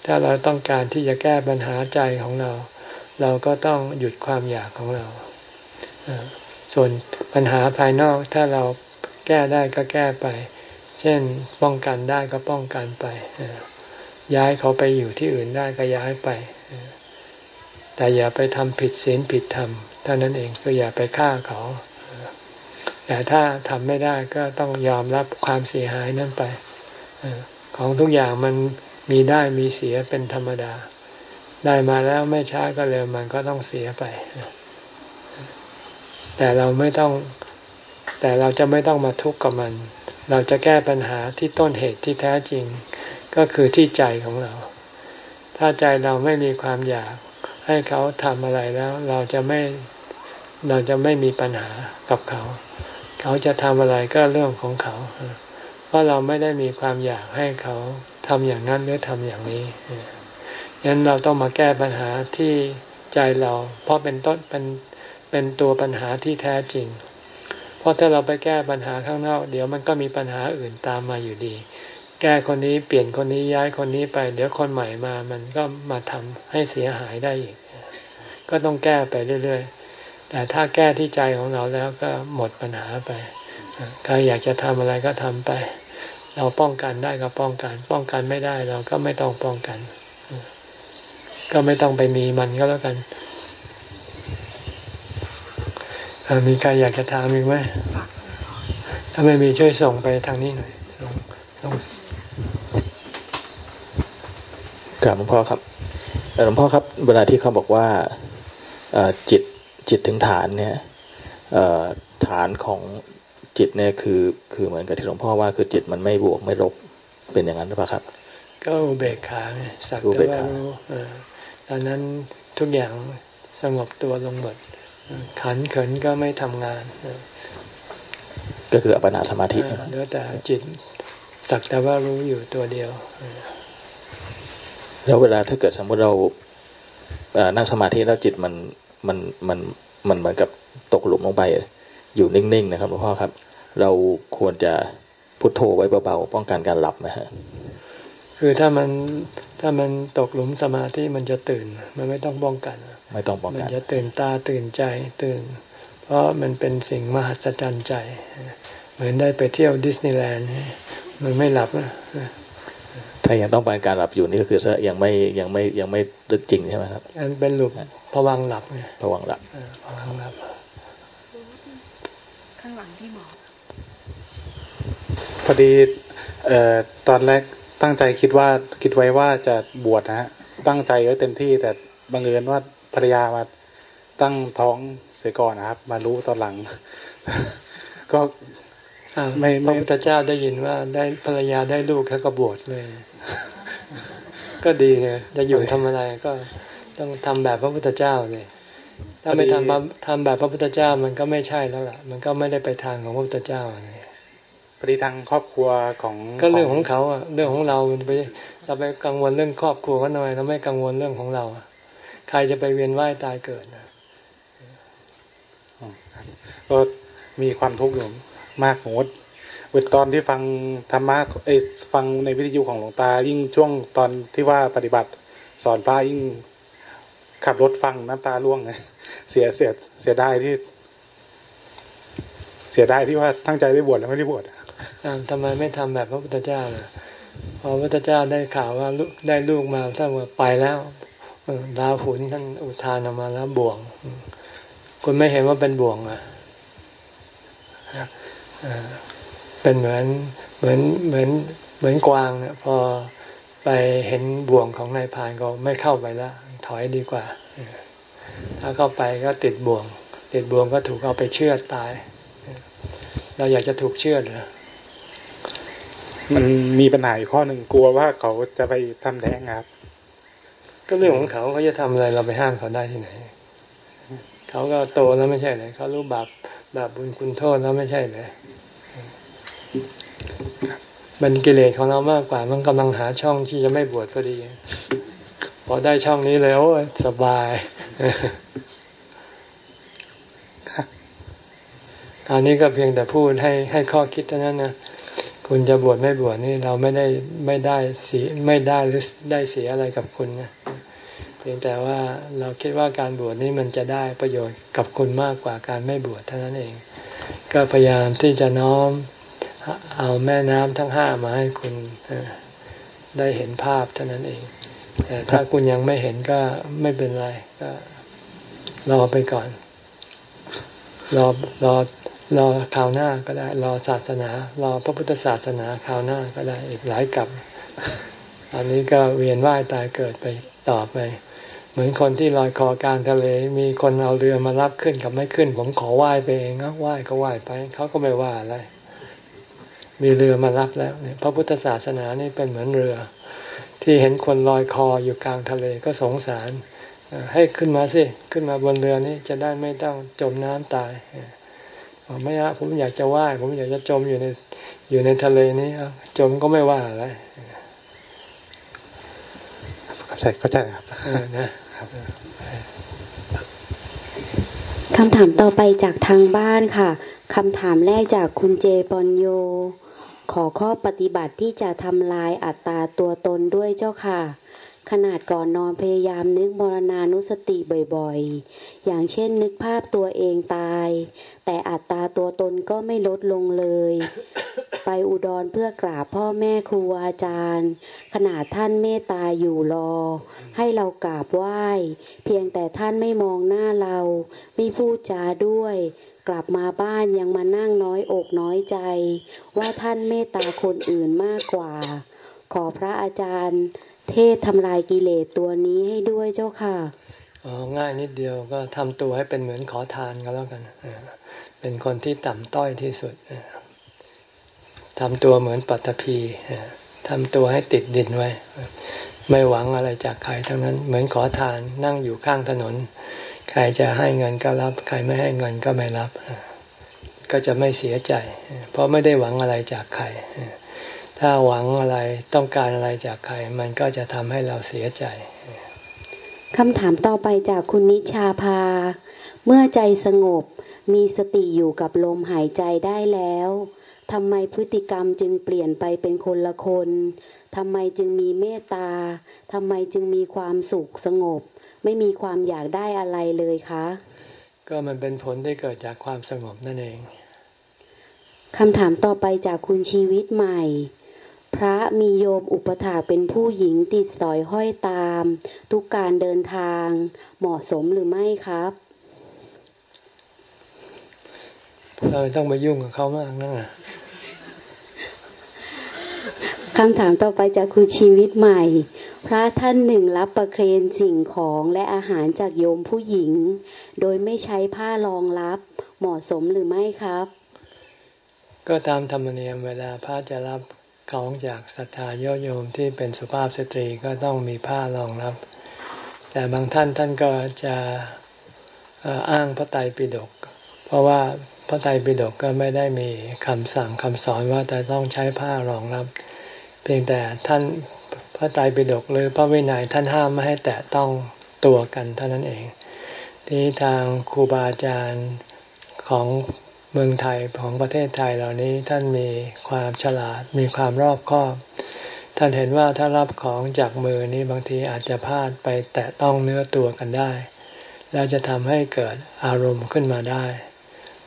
A: ถ้าเราต้องการที่จะแก้ปัญหาใจของเรา เราก็ต้องหยุดความอยากของเรา ส่วนปัญหาภายนอกถ้าเราแก้ได้ก็แก้ไป เช่นป้องกันได้ก็ป้องกันไป ย้ายเขาไปอยู่ที่อื่นได้ก็ย้ายไป แต่อย่าไปทำผิดศีลผิดธรรมเท่านั้นเองก็อย่าไปฆ่าเขาแต่ถ้าทำไม่ได้ก็ต้องยอมรับความเสียหายนั่นไปของทุกอย่างมัน มีได้มีเสียเป็นธรรมดา ได้มาแล้วไม่ช้าก็เร็วมันก็ต้องเสียไป แต่เราไม่ต้อง แต่เราจะไม่ต้องมาทุกข์กับมัน เราจะแก้ปัญหาที่ต้นเหตุที่แท้จริง ก็คือที่ใจของเรา ถ้าใจเราไม่มีความอยากให้เขาทำอะไรแล้ว เราจะไม่เราจะไม่มีปัญหากับเขา เขาจะทำอะไรก็เรื่องของเขา เพราะเราไม่ได้มีความอยากให้เขา ทำอย่างนั้นหรือทำอย่างนี้ยันเราต้องมาแก้ปัญหาที่ใจเรา เพราะเป็นต้นเป็นเป็นตัวปัญหาที่แท้จริง เพราะถ้าเราไปแก้ปัญหาข้างนอก เดี๋ยวมันก็มีปัญหาอื่นตามมาอยู่ดี แก้คนนี้เปลี่ยนคนนี้ย้ายคนนี้ไป เดี๋ยวคนใหม่มา มันก็มาทำให้เสียหายได้อีก ก็ต้องแก้ไปเรื่อยๆ แต่ถ้าแก้ที่ใจของเราแล้วก็หมดปัญหาไปใครอยากจะทำอะไรก็ทำไป เราป้องกันได้ก็ป้องกัน ป้องกันไม่ได้เราก็ไม่ต้องป้องกัน ก็ไม่ต้องไปมีมันก็แล้วกันมีใครอยากจะถามอีกไหมถ้าไม่มีช่วยส่งไปทางนี้หน่อยส่ง
C: กราบหลวงพ่อครับหลวงพ่อครับ เวลาที่เขาบอกว่าจิตจิตถึงฐานเนี่ยฐานของ จิตเนี่ยคือ คือเหมือนกับที่หลวงพ่อว่าคือจิตมันไม่บวกไม่ลบเป็นอย่างนั้นหรือเปล่าครับ
A: ก็อุเบกขาไงสักแต่ว่ารู้ตอนนั้นทุกอย่างสงบตัวลงหมดขันเขินก็ไม่ทำงาน
C: ก็คืออัปปนาสมาธิ
A: เหลือแต่จิตสักแต่ว่ารู้อยู่ตัวเดียว
C: แล้วเวลาถ้าเกิดสมมติเรานั่งสมาธิแล้วจิตมันมันมันมันเหมือนกับตกหลุมลงไป อยู่นิ่งๆนะครับหลวงพ่อครับ เราควรจะพุทโธไว้เบาๆป้องกันการหลับนะฮะ
A: คือถ้ามันถ้ามันตกหลุมสมาธิมันจะตื่น มันไม่ต้องป้องกัน
C: ไม่ต้องป้องกัน
A: มันจะตื่นตาตื่นใจตื่น เพราะมันเป็นสิ่งมหัศจรรย์ใจ เหมือนได้ไปเที่ยวดิสนีย์แลนด์มันไม่หลับนะ
C: ถ้ายังต้องการการหลับอยู่นี่ก็คือยังไม่ยังไม่ยังไม่ลึกจริงใช่ไหมครับ
A: อันเป็นหลุมผวังหลับไง
C: ผวังหลับ
A: ผวังหลับ
D: ข้างหลังที่หมอ
E: พอดีเอ่อตอนแรกตั้งใจคิดว่าคิดไว้ว่าจะบวชนะฮะตั้งใจไว้เต็มที่แต่บังเอิญว่าภรรยามาตั้งท้องเสียก่อนนะครับ มารู้ตอนหลัง ก็
A: ไม่พระพุทธเจ้าได้ยินว่าได้ภรรยาได้ลูกแล้วก็บวชเลย ก็ดีเลยจะอยู่ทำอะไรก็ต้องทำแบบพระพุทธเจ้าเลยถ้าไม่ทำทำแบบพระพุทธเจ้ามันก็ไม่ใช่แล้วล่ะ มันก็ไม่ได้ไปทางของพระพุทธเจ้าเลย
E: พอดีทางครอบครัวของ
A: ก็เรื่องของเขาอะเรื่องของเราไปเราไปกังวลเรื่องครอบครัวเขาหน่อยเราไม่กังวลเรื่องของเราใครจะไปเวียนว่ายตายเกิดนะ
E: ก็มีความทุกข์อยู่มากโหดเวตอนที่ฟังธรรมะเอฟังในวิทยุของหลวงตา ยิ่งช่วงตอนที่ว่าปฏิบัติสอนพระยิ่งขับรถฟังน้ำตาร่วงเลยเสียเสียเสียดายที่ เสียดายที่ว่าตั้งใจได้บวชแล้วไม่ได้บวช
A: ทำไมไม่ทำแบบพระพุทธเจ้าล่ะพอพระพุทธเจ้าได้ข่าวว่าได้ลูกมาท่านว่าไปแล้วดาวหุนท่านอุทานออกมาแล้วบ่วง คุณไม่เห็นว่าเป็นบ่วงอะเป็นเหมือนเหมือนเหมือนเหมือนกวางเนี่ยพอไปเห็นบ่วงของนายพานก็ไม่เข้าไปแล้วถอยดีกว่า ถ้าเข้าไปก็ติดบ่วง ติดบ่วงก็ถูกเอาไปเชื่อตาย เราอยากจะถูกเชื่อเหรอ
E: มันมีปัญหาอีกข้อหนึ่งกลัวว่าเขาจะไปทำแท้งครับ
A: ก็เรื่องของเขาเขาจะทำอะไรเราไปห้ามเขาได้ที่ไหน เขาก็โตแล้วไม่ใช่เลยเขารู้บาปบาปบุญคุณโทษแล้วไม่ใช่เลยมันกิเลสของเรามากกว่า มันกำลังหาช่องที่จะไม่บวชพอดี พอได้ช่องนี้แล้วสบายตอนนี้ก็เพียงแต่พูดให้ให้ข้อคิดเท่านั้นนะ คุณจะบวชไม่บวชนี่เราไม่ได้ไม่ได้เสียไม่ได้หรือได้เสียอะไรกับคุณนะเพียงแต่ว่าเราคิดว่าการบวชนี่มันจะได้ประโยชน์กับคุณมากกว่าการไม่บวชเท่านั้นเอง ก็พยายามที่จะน้อมเอาแม่น้ำทั้งห้ามาให้คุณได้เห็นภาพเท่านั้นเอง แต่ถ้าคุณยังไม่เห็นก็ไม่เป็นไรก็รอไปก่อน รอรอ รอคราวหน้าก็ได้ รอศาสนา รอพระพุทธศาสนาคราวหน้าก็ได้อีกหลายกับอันนี้ก็เวียนว่ายตายเกิดไปต่อไป เหมือนคนที่ลอยคอกลางทะเล มีคนเอาเรือมารับขึ้นกับไม่ขึ้น ผมขอไหว้ไปเองนะไหวก็ไหว้ไป เขาก็ไม่ว่าอะไร มีเรือมารับแล้วเนี่ยพระพุทธศาสนานี่เป็นเหมือนเรือ ที่เห็นคนลอยคออยู่กลางทะเลก็สงสารให้ขึ้นมาสิ ขึ้นมาบนเรือนี้จะได้ไม่ต้องจมน้ำตาย ไม่อะผมอยากจะว่ายผมอยากจะจมอยู่ในอยู่ในทะเลนี้จมก็ไม่ว่าอะไร
E: เข้าใจเข้าใจครับนะ
D: คำถามต่อไปจากทางบ้านค่ะคำถามแรกจากคุณเจปอนโย ขอข้อปฏิบัติที่จะทำลายอัตตาตัวตนด้วยเจ้าค่ะ ขนาดก่อนนอนพยายามนึกมรณานุสติบ่อยๆ อย่างเช่นนึกภาพตัวเองตาย แต่อัตตาตัวตนก็ไม่ลดลงเลย ไปอุดรเพื่อกราบพ่อแม่ครูอาจารย์ ขนาดท่านเมตตาอยู่รอ ให้เรากราบไหว้ เพียงแต่ท่านไม่มองหน้าเรา ไม่พูดจาด้วย กลับมาบ้านยังมานั่งน้อยอกน้อยใจ ว่าท่านเมตตาคนอื่นมากกว่า ขอพระอาจารย์ เทศทำลายกิเลสตัวนี้ให้ด้วยเจ้าค่ะ
A: อ๋อง่ายนิดเดียวก็ทำตัวให้เป็นเหมือนขอทานก็แล้วกันเป็นคนที่ต่ำต้อยที่สุดทำตัวเหมือนปัตภีทำตัวให้ติดดินไว้ ไม่หวังอะไรจากใครทั้งนั้น เหมือนขอทานนั่งอยู่ข้างถนน ใครจะให้เงินก็รับ ใครไม่ให้เงินก็ไม่รับ ก็จะไม่เสียใจ เพราะไม่ได้หวังอะไรจากใคร ถ้าหวังอะไรต้องการอะไรจากใคร มันก็จะทำให้เราเสียใจ
D: คำถามต่อไปจากคุณนิชาภาเมื่อใจสงบมีสติอยู่กับลมหายใจได้แล้วทำไมพฤติกรรมจึงเปลี่ยนไปเป็นคนละคนทำไมจึงมีเมตตาทำไมจึงมีความสุขสงบ ไม่มีความอยากได้อะไรเลยคะ
A: ก็มันเป็นผลที่เกิดจากความสงบนั่นเอง
D: คำถามต่อไปจากคุณชีวิตใหม่ พระมีโยมอุปถาเป็นผู้หญิงติดสอยห้อยตาม ทุกการเดินทางเหมาะสมหรือไม่ครับ
A: เราต้องไปยุ่งกับเขามากนะ
D: คำถามต่อไปจากคุณชีวิตใหม่ พระท่านหนึ่งรับประเคนสิ่งของและอาหารจากโยมผู้หญิง โดยไม่ใช้ผ้ารองรับเหมาะสมหรือไม่ครับ
A: ก็ตามธรรมเนียมเวลาพระจะรับ ของจากศรัทธาโยมที่เป็นสุภาพสตรีก็ต้องมีผ้ารองรับ แต่บางท่านท่านก็จะอ้างพระไตรปิฎกเพราะว่าพระไตรปิฎกก็ไม่ได้มีคำสั่งคำสอนว่าจะต้องใช้ผ้ารองรับ เพียงแต่ท่านพระไตรปิฎกหรือพระวินัยท่านห้ามไม่ให้แตะต้องตัวกันเท่านั้นเอง ที่ทางครูบาอาจารย์ของ เมืองไทยของประเทศไทยเหล่านี้ท่านมีความฉลาดมีความรอบคอบ ท่านเห็นว่าถ้ารับของจากมือนี้บางทีอาจจะพลาดไปแตะต้องเนื้อตัวกันได้ แล้วจะทำให้เกิดอารมณ์ขึ้นมาได้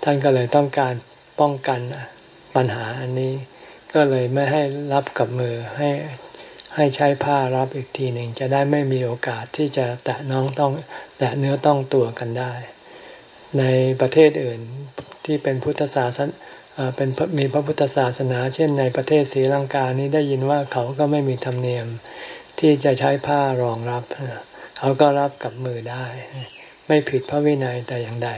A: ท่านก็เลยต้องการป้องกันปัญหาอันนี้ ก็เลยไม่ให้รับกับมือให้ให้ใช้ผ้ารับอีกทีหนึ่งจะได้ไม่มีโอกาสที่จะแตะน้องต้องแตะเนื้อต้องตัวกันได้ ในประเทศอื่น ที่เป็นพุทธศาสนเป็นมีพระพุทธศาสนา เช่นในประเทศศรีลังกานี้ได้ยินว่าเขาก็ไม่มีธรรมเนียมที่จะใช้ผ้ารองรับ เขาก็รับกับมือได้ ไม่ผิดพระวินัยแต่อย่างใด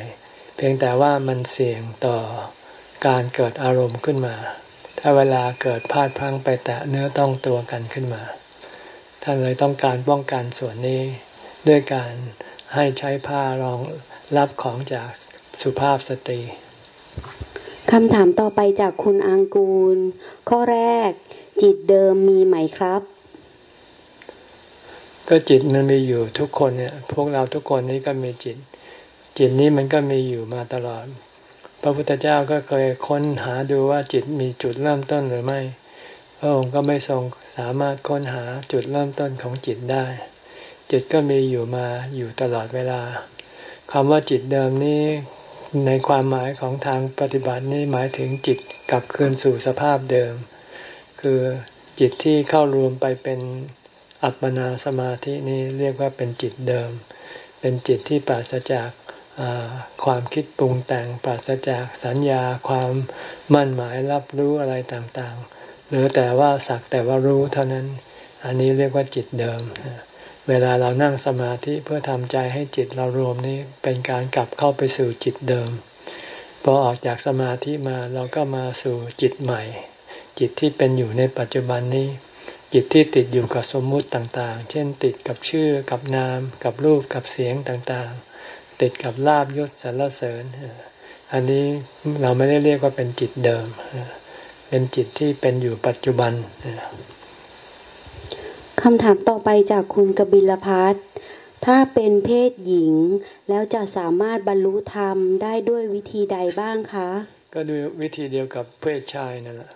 A: เพียงแต่ว่ามันเสี่ยงต่อการเกิดอารมณ์ขึ้นมา ถ้าเวลาเกิดพลาดพลั้งไปแตะเนื้อต้องตัวกันขึ้นมา ท่านเลยต้องการป้องกันส่วนนี้ ด้วยการให้ใช้ผ้ารองรับของจากสุภาพสตรี
D: คำถามต่อไปจากคุณอังกูล ข้อแรก จิตเดิมมีไหมครับ
A: ก็จิตมันมีอยู่ทุกคนเนี่ย พวกเราทุกคนนี้ก็มีจิต จิตนี้มันก็มีอยู่มาตลอด พระพุทธเจ้าก็เคยค้นหาดูว่าจิตมีจุดเริ่มต้นหรือไม่ พระองค์ก็ไม่ทรงสามารถค้นหาจุดเริ่มต้นของจิตได้ จิตก็มีอยู่มาอยู่ตลอดเวลาคำว่าจิตเดิมนี้ ในความหมายของทางปฏิบัตินี้หมายถึงจิตกลับคืนสู่สภาพเดิม คือจิตที่เข้ารวมไปเป็นอัปปนาสมาธินี้เรียกว่าเป็นจิตเดิม เป็นจิตที่ปราศจากความคิดปรุงแต่งปราศจากสัญญาความมั่นหมายรับรู้อะไรต่างๆ หรือแต่ว่าสักแต่ว่ารู้เท่านั้น อันนี้เรียกว่าจิตเดิม เวลาเรานั่งสมาธิเพื่อทำใจให้จิตเรารวมนี้เป็นการกลับเข้าไปสู่จิตเดิม พอออกจากสมาธิมาเราก็มาสู่จิตใหม่ จิตที่เป็นอยู่ในปัจจุบันนี้ จิตที่ติดอยู่กับสมมุติต่างๆ เช่น ติดกับชื่อกับนาม กับรูปกับเสียงต่างๆ ติดกับลาบยศสรรเสริญ อันนี้เราไม่ได้เรียกว่าเป็นจิตเดิม เป็นจิตที่เป็นอยู่ปัจจุบัน
D: คำถามต่อไปจากคุณกบิลพัทถ้าเป็นเพศหญิง แล้วจะสามารถบรรลุธรรมได้ด้วยวิธีใดบ้างคะ
A: ก็ด้วยวิธีเดียวกับเพศชายนั่นแหละ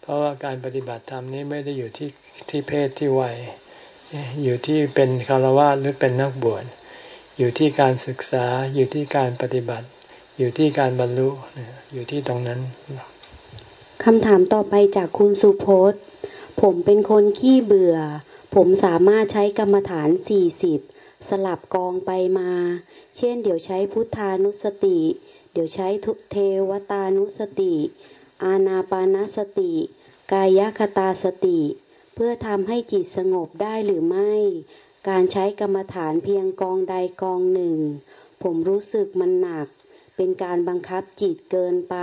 A: เพราะว่าการปฏิบัติธรรมนี้ไม่ได้อยู่ที่ที่เพศที่วัย อยู่ที่เป็นคารวะหรือเป็นนักบวช อยู่ที่การศึกษา อยู่ที่การปฏิบัติ อยู่ที่การบรรลุ อยู่ที่ตรงนั้น
D: คำถามต่อไปจากคุณสุพจน์ ผมเป็นคนขี้เบื่อ ผมสามารถใช้กรรมฐานสี่สิบสลับกองไปมา เช่น เดี๋ยวใช้พุทธานุสติ เดี๋ยวใช้ทุเทวตานุสติ อาณาปานสติ กายคตาสติ เพื่อทำให้จิตสงบได้หรือไม่ การใช้กรรมฐานเพียงกองใดกองหนึ่ง ผมรู้สึกมันหนัก เป็นการบังคับจิตเกินไป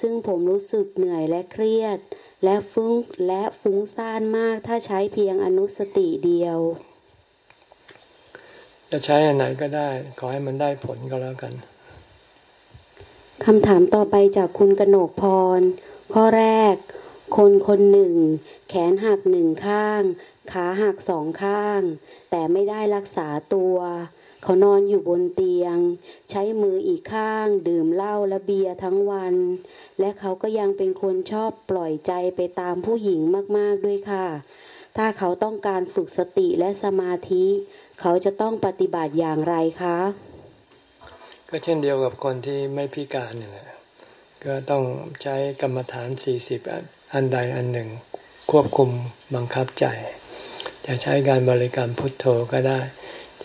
D: ซึ่งผมรู้สึกเหนื่อยและเครียด และฟุ้งและฟุ้งซ่านมากถ้าใช้เพียงอนุสติเดียว
A: จะใช้อันไหนก็ได้ ขอให้มันได้ผลก็แล้วกัน
D: คำถามต่อไปจากคุณกนกพร ข้อแรก คนคนหนึ่ง แขนหักหนึ่งข้าง ขาหักสองข้าง แต่ไม่ได้รักษาตัว เขานอนอยู่บนเตียง ใช้มืออีกข้าง ดื่มเหล้าและเบียร์ทั้งวัน และเขาก็ยังเป็นคนชอบปล่อยใจไปตามผู้หญิงมากๆด้วยค่ะ ถ้าเขาต้องการฝึกสติและสมาธิ เขาจะต้องปฏิบัติอย่างไรคะ
A: ก็เช่นเดียวกับคนที่ไม่พิการนี่แหละก็ต้องใช้กรรมฐานสี่สิบอันใดอันหนึ่งควบคุมบังคับใจ จะใช้การบริกรรมพุทโธก็ได้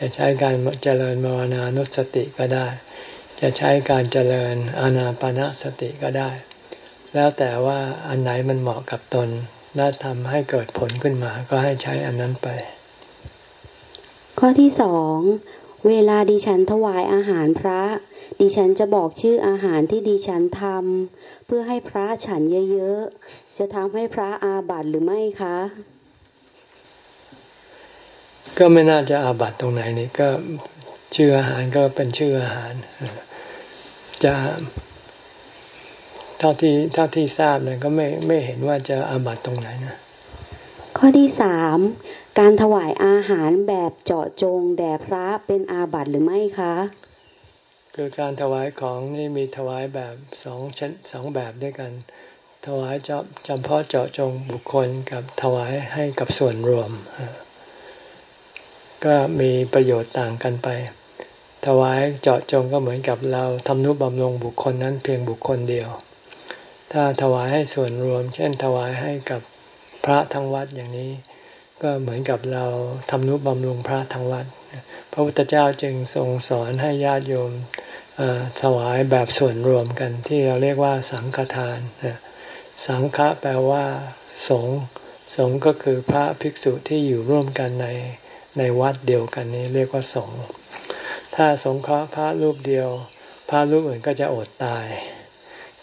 A: จะใช้การเจริญมรณานุสติก็ได้ จะใช้การเจริญอานาปนาสติก็ได้ แล้วแต่ว่าอันไหนมันเหมาะกับตน และทำให้เกิดผลขึ้นมาก็ให้ใช้อันนั้นไป
D: ข้อที่สองเวลาดิฉันถวายอาหารพระ ดิฉันจะบอกชื่ออาหารที่ดิฉันทำเพื่อให้พระฉันเยอะๆ จะทำให้พระอาบัตหรือไม่คะ
A: ก็ไม่น่าจะอาบัตตรงไหนนี่ก็ชื่ออาหารก็เป็นชื่ออาหาร จะเท่าที่เท่าที่ทราบเลยก็ไม่ไม่เห็นว่าจะอาบัตตรงไหนนะ
D: ข้อที่สามการถวายอาหารแบบเจาะจงแด่พระเป็นอาบัตหรือไม่คะ
A: คือการถวายของนี่มีถวายแบบสองชั้นสองแบบด้วยกัน ถวายจำเพาะเจาะจงบุคคลกับถวายให้กับส่วนรวม ก็มีประโยชน์ต่างกันไป ถวายเจาะจงก็เหมือนกับเราทำนุบำรุงบุคคลนั้นเพียงบุคคลเดียว ถ้าถวายให้ส่วนรวม เช่น ถวายให้กับพระทั้งวัดอย่างนี้ ก็เหมือนกับเราทำนุบำรุงพระทั้งวัด พระพุทธเจ้าจึงทรงสอนให้ญาติโยมถวายแบบส่วนรวมกันที่เราเรียกว่าสังฆทาน สังฆะแปลว่า สงสงก็คือพระภิกษุที่อยู่ร่วมกันใน ในวัดเดียวกันนี้เรียกว่าสงฆ์ถ้าสงเคราะห์พระรูปเดียว พระรูปอื่นก็จะอดตาย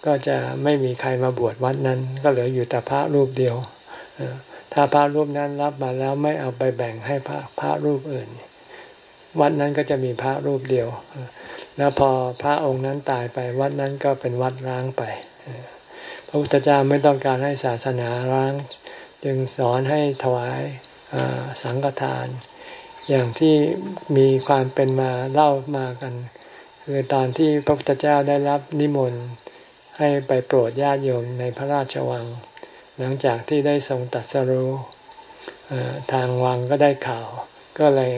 A: ก็จะไม่มีใครมาบวชวัดนั้น ก็เหลืออยู่แต่พระรูปเดียว ถ้าพระรูปนั้นรับมาแล้วไม่เอาไปแบ่งให้พระพระรูปอื่น วัดนั้นก็จะมีพระรูปเดียว แล้วพอพระองค์นั้นตายไปวัดนั้นก็เป็นวัดร้างไปพระพุทธเจ้าไม่ต้องการให้ศาสนาร้าง จึงสอนให้ถวายสังฆทาน อย่างที่มีความเป็นมาเล่ามากัน คือตอนที่พระพุทธเจ้าได้รับนิมนต์ให้ไปโปรดญาติโยมในพระราชวัง หลังจากที่ได้ทรงตัดสรู้ทางวังก็ได้ข่าว ก็เลย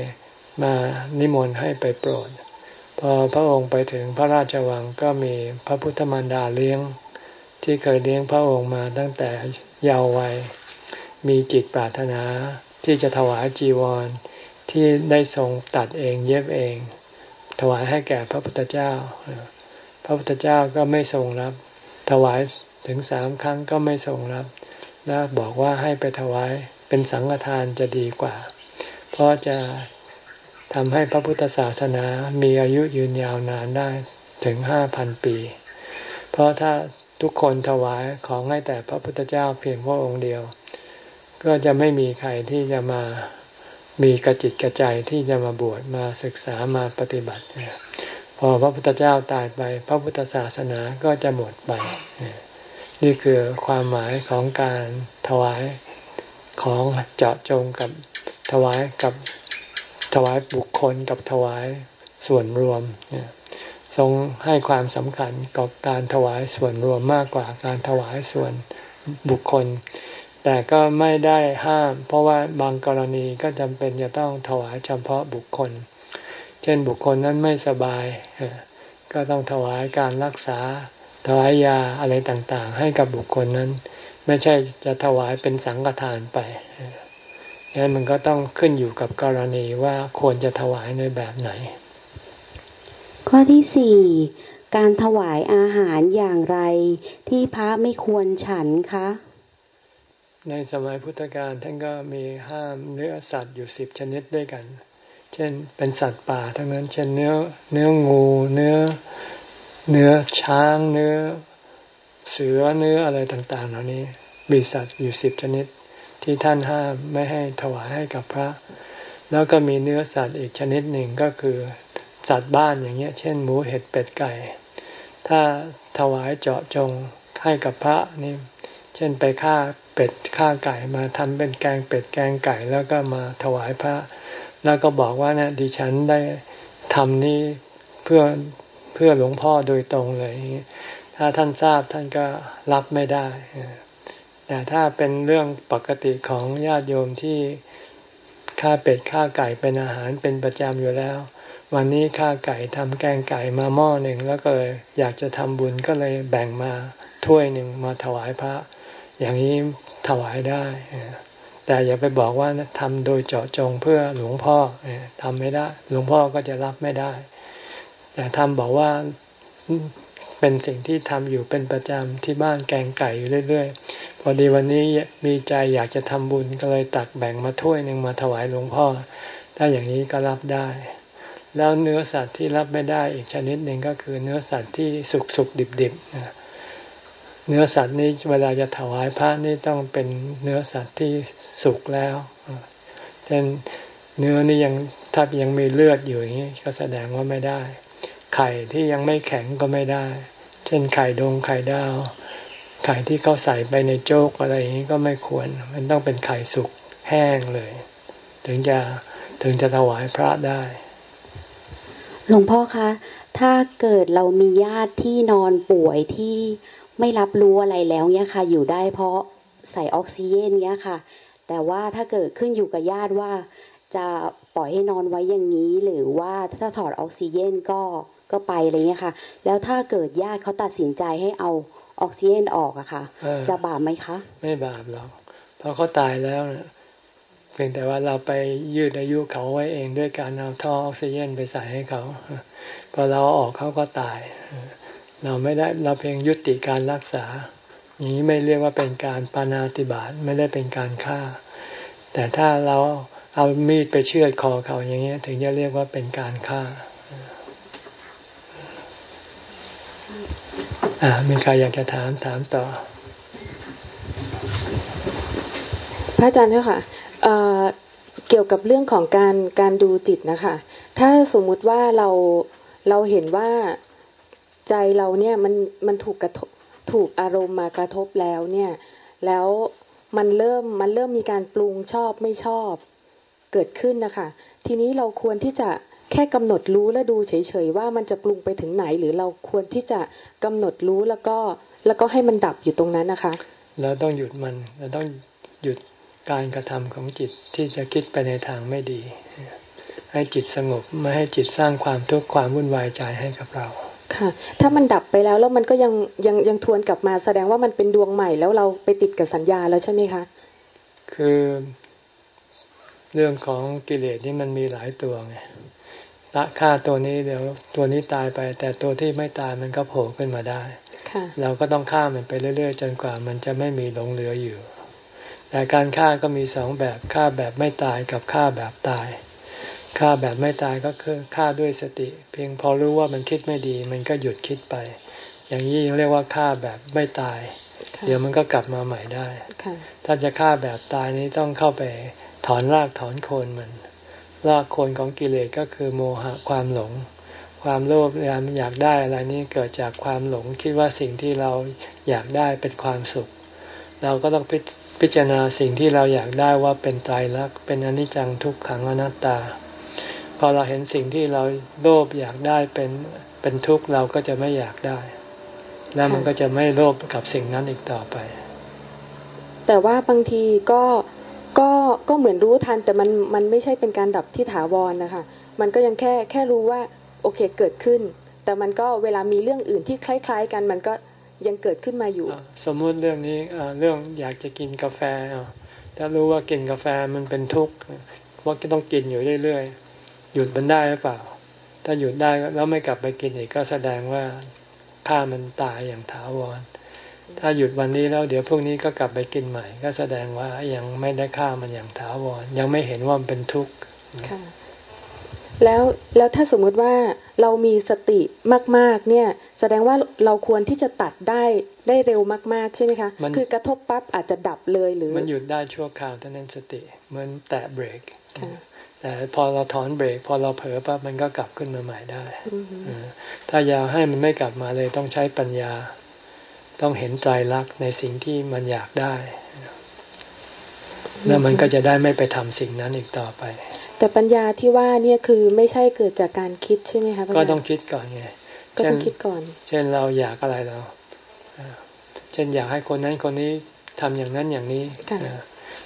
A: มานิมนต์ให้ไปโปรด พอพระองค์ไปถึงพระราชวังก็มีพระพุทธมารดาเลี้ยง ที่เคยเลี้ยงพระองค์มาตั้งแต่เยาว์วัย มีจิตปรารถนาที่จะถวายจีวร ที่ได้ทรงตัดเองเย็บเอง ถวายให้แก่พระพุทธเจ้า พระพุทธเจ้าก็ไม่ทรงรับ ถวายถึงสามครั้งก็ไม่ทรงรับ แล้วบอกว่าให้ไปถวายเป็นสังฆทานจะดีกว่า เพราะจะทำให้พระพุทธศาสนามีอายุยืนยาวนานได้ถึงห้าพันปี เพราะถ้าทุกคนถวายของให้แต่พระพุทธเจ้าเพียงพระองค์เดียว ก็จะไม่มีใครที่จะมา มีกระจิตกระใจที่จะมาบวชมาศึกษามาปฏิบัติพอพระพุทธเจ้าตายไป พระพุทธศาสนาก็จะหมดไป นี่คือความหมายของการถวายของเจาะจงกับถวายกับถวายบุคคลกับถวายส่วนรวมทรงให้ความสำคัญกับการถวายส่วนรวมมากกว่าการถวายส่วนบุคคล แต่ก็ไม่ได้ห้าม เพราะว่าบางกรณีก็จำเป็นจะต้องถวายเฉพาะบุคคล เช่นบุคคลนั้นไม่สบาย ก็ต้องถวายการรักษา ถวายยาอะไรต่างๆ ให้กับบุคคลนั้น ไม่ใช่จะถวายเป็นสังฆทานไปงั้นมันก็ต้องขึ้นอยู่กับกรณีว่าควรจะถวายในแบบไหน
D: ข้อที่สี่การถวายอาหารอย่างไรที่พระไม่ควรฉันคะ
A: ในสมัยพุทธกาลท่านก็มีห้ามเนื้อสัตว์อยู่สิบชนิดด้วยกัน เช่นเป็นสัตว์ป่าทั้งนั้น เช่นเนื้อเนื้องูเนื้อเนื้อช้างเนื้อเสือเนื้ออะไรต่าง ๆ เหล่านี้มีสัตว์อยู่สิบชนิด ที่ท่านห้ามไม่ให้ถวายให้กับพระ แล้วก็มีเนื้อสัตว์อีกชนิดหนึ่งก็คือสัตว์บ้านอย่างเงี้ย เช่นหมูเห็ดเป็ดไก่ ถ้าถวายเจาะจงให้กับพระนี่เช่นไปฆ่า เป็ดฆ่าไก่มาทำเป็นแกงเป็ดแกงไก่แล้วก็มาถวายพระ แล้วก็บอกว่าเนะี่ยดิฉันได้ทำนี้เพื่อเพื่อหลวงพ่อโดยตรงเลย ถ้าท่านทราบท่านก็รับไม่ได้ แต่ถ้าเป็นเรื่องปกติของญาติโยมที่ฆ่าเป็ดฆ่าไก่เป็นอาหารเป็นประจำอยู่แล้ว วันนี้ฆ่าไก่ทำแกงไก่มาหม้อหนึ่งแล้วก็เลยอยากจะทำบุญก็เลยแบ่งมาถ้วยหนึ่งมาถวายพระ อย่างนี้ถวายได้ แต่อย่าไปบอกว่าทำโดยเจาะจงเพื่อหลวงพ่อทำไม่ได้ หลวงพ่อก็จะรับไม่ได้ แต่ทำบอกว่าเป็นสิ่งที่ทำอยู่เป็นประจำที่บ้านแกงไก่อยู่เรื่อยๆ พอดีวันนี้มีใจอยากจะทำบุญก็เลยตักแบ่งมาถ้วยหนึ่งมาถวายหลวงพ่อ ถ้าอย่างนี้ก็รับได้ แล้วเนื้อสัตว์ที่รับไม่ได้อีกชนิดหนึ่งก็คือเนื้อสัตว์ที่สุกสุกดิบดิบ เนื้อสัตว์นี้เวลาจะถวายพระนี่ต้องเป็นเนื้อสัตว์ที่สุกแล้วเช่นเนื้อนี่ยังถ้ายังมีเลือดอยู่อย่างนี้ก็แสดงว่าไม่ได้ ไข่ที่ยังไม่แข็งก็ไม่ได้ เช่นไข่ดงไข่ดาว ไข่ที่เขาใส่ไปในโจ๊กอะไรอย่างนี้ก็ไม่ควร มันต้องเป็นไข่สุกแห้งเลย ถึงจะถึงจะถวายพระได้
D: หลวงพ่อคะ ถ้าเกิดเรามีญาติที่นอนป่วยที่ ไม่รับรู้อะไรแล้วเนี่ยค่ะ อยู่ได้เพราะใส่ออกซิเจนเนี่ยค่ะ แต่ว่าถ้าเกิดขึ้นอยู่กับญาติว่า จะปล่อยให้นอนไว้อย่างนี้ หรือว่าถ้าถอดออกซิเจนก็ก็ไปอะไรเงี้ยค่ะ แล้วถ้าเกิดญาติเขาตัดสินใจให้เอาออกซิเจนออกอะค่ะ จะบาปไหมคะ
A: ไม่บาปหรอกเพราะเขาตายแล้วเพียงแต่ว่าเราไปยืดอายุเขาไว้เองด้วยการเอาท่อออกซิเจนไปใส่ให้เขาพอเราออกเขาก็ตาย เราไม่ได้เราเพียงยุติการรักษาอย่างนี้ไม่เรียกว่าเป็นการปานาติบาตไม่ได้เป็นการฆ่า แต่ถ้าเราเอามีดไปเชือดคอเขาอย่างนี้ถึงจะเรียกว่าเป็นการฆ่าอ่ามีใครอยากจะถามถามต่อ
F: พระอาจารย์เจ้าค่ะเเกี่ยวกับเรื่องของการการดูจิตนะคะ ถ้าสมมุติว่าเราเราเห็นว่า ใจเราเนี่ยมันมันถูกกระทบถูกอารมณ์มากระทบแล้วเนี่ย แล้วมันเริ่มมันเริ่มมีการปรุงชอบไม่ชอบเกิดขึ้นนะคะ ทีนี้เราควรที่จะแค่กำหนดรู้และดูเฉยๆว่ามันจะปรุงไปถึงไหน หรือเราควรที่จะกำหนดรู้แล้วก็แล้วก็ให้มันดับอยู่ตรงนั้นนะคะ
A: เราต้องหยุดมันเราต้องหยุดการกระทำของจิตที่จะคิดไปในทางไม่ดี ให้จิตสงบไม่ให้จิตสร้างความทุกข์ความวุ่นวายใจให้กับเรา
F: ค่ะ ถ้ามันดับไปแล้วแล้วมันก็ยังยังยังทวนกลับมา แสดงว่ามันเป็นดวงใหม่ แล้วเราไปติดกับสัญญาแล้วใช่ไหมคะ
A: คือเรื่องของกิเลสนี่มันมีหลายตัวไงละฆ่าตัวนี้เดี๋ยวตัวนี้ตายไป แต่ตัวที่ไม่ตายมันก็โผล่ขึ้นมาได้เราก็ต้องฆ่ามันไปเรื่อย ๆ จนกว่ามันจะไม่มีหลงเหลืออยู่ แต่การฆ่าก็มีสองแบบฆ่าแบบไม่ตายกับฆ่าแบบตาย ฆ่าแบบไม่ตายก็คือฆ่าด้วยสติ เพียงพอรู้ว่ามันคิดไม่ดี มันก็หยุดคิดไป อย่างนี้เรียกว่าฆ่าแบบไม่ตาย เดี๋ยวมันก็กลับมาใหม่ได้ถ้าจะฆ่าแบบตายนี้ต้องเข้าไปถอนรากถอนโคนมันรากโคนของกิเลสก็คือโมหะความหลง ความโลภอยากอยากได้อะไรนี้เกิดจากความหลงคิดว่าสิ่งที่เราอยากได้เป็นความสุข เราก็ต้องพิจารณาสิ่งที่เราอยากได้ว่าเป็นตายรักเป็นอนิจจังทุกขังอนัตตา พอเราเห็นสิ่งที่เราโลภอยากได้เป็นเป็นทุกข์เราก็จะไม่อยากได้ แล้วมันก็จะไม่โลภกับสิ่งนั้นอีกต่อไป
F: แต่ว่าบางทีก็ก็ก็เหมือนรู้ทันแต่มันมันไม่ใช่เป็นการดับที่ถาวรนะคะมันก็ยังแค่แค่รู้ว่าโอเคเกิดขึ้น แต่มันก็เวลามีเรื่องอื่นที่คล้ายๆ กันมันก็ยังเกิดขึ้นมาอยู่
A: สมมุติเรื่องนี้เรื่องอยากจะกินกาแฟถ้ารู้ว่ากินกาแฟมันเป็นทุกข์ว่าจะต้องกินอยู่เรื่อยๆ หยุดมันได้หรือเปล่า ถ้าหยุดได้แล้วไม่กลับไปกินอีกก็แสดงว่าฆ่ามันตายอย่างถาวร ถ้าหยุดวันนี้แล้วเดี๋ยวพรุ่งนี้ก็กลับไปกินใหม่ ก็แสดงว่ายังไม่ได้ฆ่ามันอย่างถาวร ยังไม่เห็นว่ามันเป็นทุกข์
F: แล้วแล้วถ้าสมมุติว่าเรามีสติมาก ๆ เนี่ย แสดงว่าเราควรที่จะตัดได้ได้เร็วมาก ๆ ใช่ไหมคะ คือกระทบปั๊บอาจจะดับเลยหรือ
A: มันหยุดได้ชั่วคราวเท่านั้นสติ เหมือนแตะเบรก แต่พอเราถอนเบรก พอเราเผลอปั๊บมันก็กลับขึ้นมาใหม่ได้ถ้าอยากให้มันไม่กลับมาเลยต้องใช้ปัญญา ต้องเห็นใจรักในสิ่งที่มันอยากได้ แล้วมันก็จะได้ไม่ไปทำสิ่งนั้นอีกต่อไป
F: แต่ปัญญาที่ว่าเนี่ยคือไม่ใช่เกิดจากการคิดใช่ไหมคะ
A: ก็ต้องคิดก่อนไง
F: ก็ต้องคิดก่อน
A: เช่นเราอยากอะไรเราเช่นอยากให้คนนั้นคนนี้ทำอย่างนั้นอย่างนี้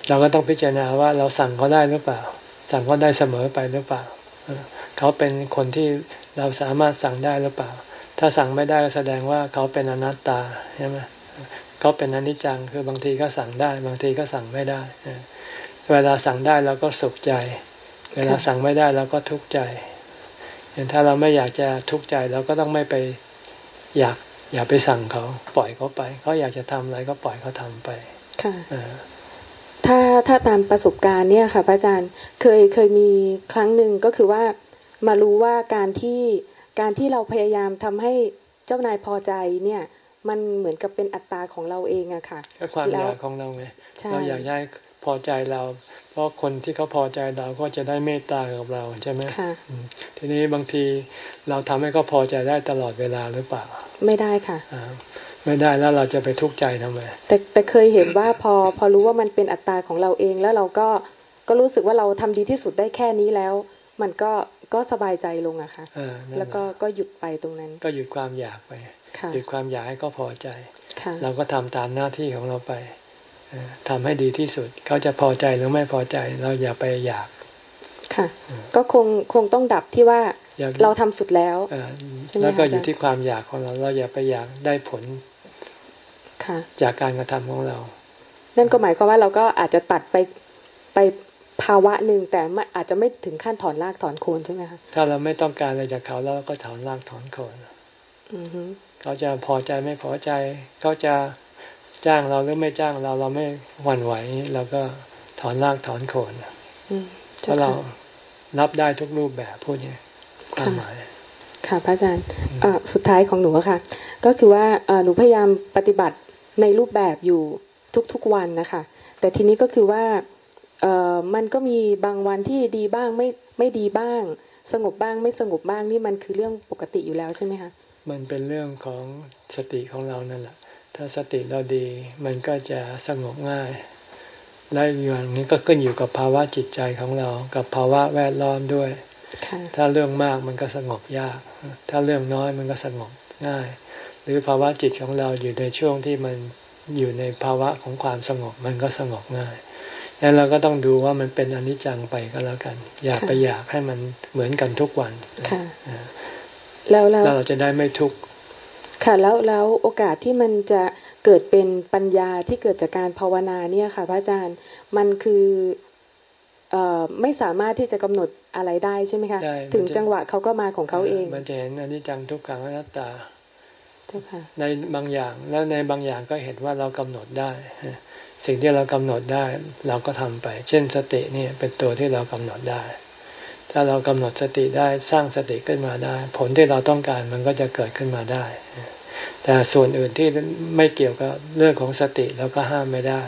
A: เราก็ต้องพิจารณาว่าเราสั่งเขาได้หรือเปล่า สั่งเขาได้เสมอไปหรือเปล่า เขาเป็นคนที่เราสามารถสั่งได้หรือเปล่า ถ้าสั่งไม่ได้แสดงว่าเขาเป็นอนัตตาใช่ไหมเขาเป็นอนิจจังคือบางทีก็สั่งได้ บางทีก็สั่งไม่ได้ เวลาสั่งได้เราก็สุขใจ เวลาสั่งไม่ได้เราก็ทุกข์ใจเห็นถ้าเราไม่อยากจะทุกข์ใจเราก็ต้องไม่ไปอยากอย่าไปสั่งเขาปล่อยเขาไป เขาอยากจะทำอะไรก็ปล่อยเขาทำไป
F: ค่ะ ถ้าถ้าตามประสบการณ์เนี่ยค่ะพระอาจารย์เคยเคยมีครั้งหนึ่งก็คือว่ามารู้ว่าการที่การที่เราพยายามทำให้เจ้านายพอใจเนี่ย มันเหมือนกับเป็นอัตตาของเราเองอะค่ะ
A: ก็ความอยากของเราไงเราอยากให้พอใจเรา เพราะคนที่เขาพอใจเราก็จะได้เมตตากับเราใช่ไหมค่ะทีนี้บางทีเราทำให้เขาพอใจได้ตลอดเวลาหรือเปล่า
F: ไม่ได้ค่ะ
A: ไม่ได้แล้วเราจะไปทุกข์ใจทำไม
F: แต่แต่เคยเห็นว่าพอพอรู้ว่ามันเป็นอัตตาของเราเองแล้วเราก็ก็รู้สึกว่าเราทำดีที่สุดได้แค่นี้แล้ว มันก็ก็สบายใจลงอะค่ะแล้วก็ก็หยุดไปตรงนั้น
A: ก็หยุดความอยากไปหยุดความอยากให้ก็พอใจเราก็ทำตามหน้าที่ของเราไปทำให้ดีที่สุด เขาจะพอใจหรือไม่พอใจ เราอย่าไปอยาก
F: ค่ะ ก็คงคงต้องดับที่ว่าเราทำสุดแล้ว
A: แล้วก็อยู่ที่ความอยากของเรา เราอย่าไปอยากได้ผล จากการกระทำของเรา
F: นั่นก็หมายความว่าเราก็อาจจะตัดไปไปภาวะหนึ่งแต่อาจจะไม่ถึงขั้นถอนรากถอนโคนใช่ไหมคะ
A: ถ้าเราไม่ต้องการอะไรจากเขาแล้วก็ถอนรากถอนโคนเขาจะพอใจไม่พอใจ เขาจะจ้างเราหรือไม่จ้างเราเราไม่หวั่นไหวเราก็ถอนรากถอนโคนเพราะเรารับได้ทุกรูปแบบพูดอย่างความหมาย
F: ค่ะพระอาจารย์สุดท้ายของหนูค่ะ ก็คือว่าหนูพยายามปฏิบัติ ในรูปแบบอยู่ทุกๆวันนะคะ แต่ทีนี้ก็คือว่าเออมันก็มีบางวันที่ดีบ้างไม่ไม่ดีบ้าง สงบบ้างไม่สงบบ้างนี่มันคือเรื่องปกติอยู่แล้วใช่ไหมคะ
A: มันเป็นเรื่องของสติของเรานั่นแหละ ถ้าสติเราดี มันก็จะสงบง่าย และอย่างนี้ก็ขึ้นอยู่กับภาวะจิตใจของเรา กับภาวะแวดล้อมด้วย ถ้าเรื่องมากมันก็สงบยาก ถ้าเรื่องน้อยมันก็สงบง่าย หรือภาวะจิตของเราอยู่ในช่วงที่มันอยู่ในภาวะของความสงบมันก็สงบง่ายแล้วเราก็ต้องดูว่ามันเป็นอนิจจังไปก็แล้วกัน อยากไปอยากให้มันเหมือนกันทุกวัน
F: แล้วแล้ว
A: เราจะได้ไม่ทุกข์
F: ค่ะแล้วแล้วโอกาสที่มันจะเกิดเป็นปัญญาที่เกิดจากการภาวนาเนี่ยค่ะ พระอาจารย์มันคือเอ่อไม่สามารถที่จะกำหนดอะไรได้ใช่ไหมคะ ถึงจังหวะเขาก็มาของเขาเอง
A: มันจะเห็นอนิจจังทุกขังอนัตตา
F: ใน
A: บางอย่างแล้วในบางอย่างก็เห็นว่าเรากำหนดได้ สิ่งที่เรากำหนดได้ เราก็ทำไป เช่นสตินี่เป็นตัวที่เรากำหนดได้ ถ้าเรากำหนดสติได้สร้างสติขึ้นมาได้ ผลที่เราต้องการมันก็จะเกิดขึ้นมาได้ แต่ส่วนอื่นที่ไม่เกี่ยวกับเรื่องของสติเราก็ห้ามไม่ได้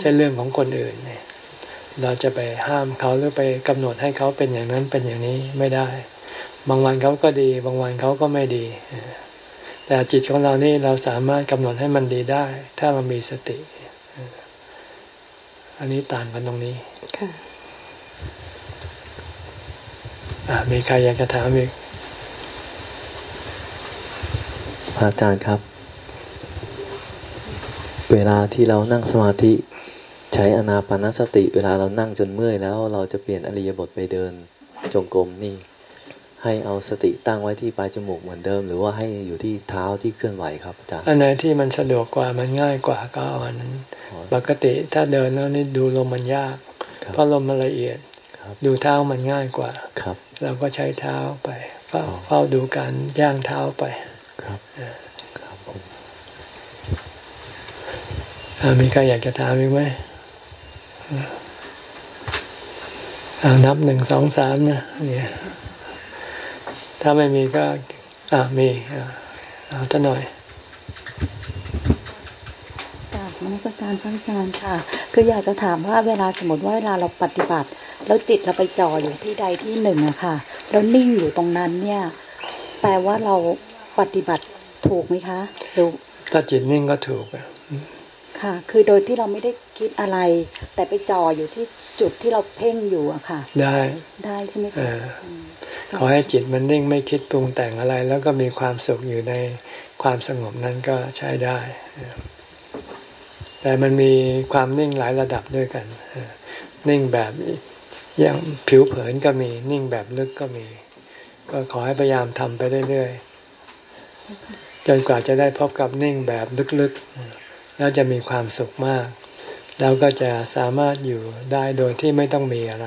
A: เช่นเรื่องของคนอื่นเนี่ยเราจะไปห้ามเขาหรือไปกำหนดให้เขาเป็นอย่างนั้นเป็นอย่างนี้ไม่ได้ บางวันเขาก็ดี บางวันเขาก็ไม่ดี แต่จิตของเรานี่เราสามารถกำหนดให้มันดีได้ ถ้าเรามีสติ อันนี้ต่างกันตรงนี้ค่ะอ่ามีใครอยากจะถามอีก
C: พระอาจารย์ครับ เวลาที่เรานั่งสมาธิใช้อนาปานสติ เวลาเรานั่งจนเมื่อยแล้ว เราจะเปลี่ยนอริยบทไปเดินจงกรมนี่ ให้เอาสติตั้งไว้ที่ปลายจมูกเหมือนเดิม หรือว่าให้อยู่ที่เท้าที่เคลื่อนไหวครับอาจารย์
A: อันไหนที่มันสะดวกกว่ามันง่ายกว่าก็เอาอันนั้น ปกติถ้าเดินแล้วนี่ดูลมมันยาก เพราะลมมันละเอียด ดูเท้ามันง่ายกว่า
C: ครับ
A: เราก็ใช้เท้าไปเฝ้าเฝ้าดูการย่างเท้าไปครับครับผมมีใครอยากจะถามอีกไหมอานับหนึ่งสองสามนะเนี่ย ถ้าไม่มีก็ อ่ามีอ่าเอาท่าหน่อย
G: มนสการพระอาจารย์ค่ะ คืออยากจะถามว่าเวลาสมมติว่าเวลาเราปฏิบัติ แล้วจิตเราไปจ่ออยู่ที่ใดที่หนึ่งอะค่ะ แล้วนิ่งอยู่ตรงนั้นเนี่ย แปลว่าเราปฏิบัติถูกไหมคะหรือ
A: ถ้าจิตนิ่งก็ถูก
G: ค่ะ คือโดยที่เราไม่ได้คิดอะไร แต่ไปจ่ออยู่ที่จุดที่เราเพ่งอยู่อะค่ะ
A: ได้
G: ได้ใช่ไหมคะ
A: ขอให้จิตมันนิ่งไม่คิดปรุงแต่งอะไร แล้วก็มีความสุขอยู่ในความสงบนั้นก็ใช้ได้ แต่มันมีความนิ่งหลายระดับด้วยกัน นิ่งแบบอย่างผิวเผินก็มี นิ่งแบบลึกก็มี ก็ขอให้พยายามทำไปเรื่อยๆ จนกว่าจะได้พบกับนิ่งแบบลึกๆ แล้วจะมีความสุขมาก แล้วก็จะสามารถอยู่ได้โดยที่ไม่ต้องมีอะไร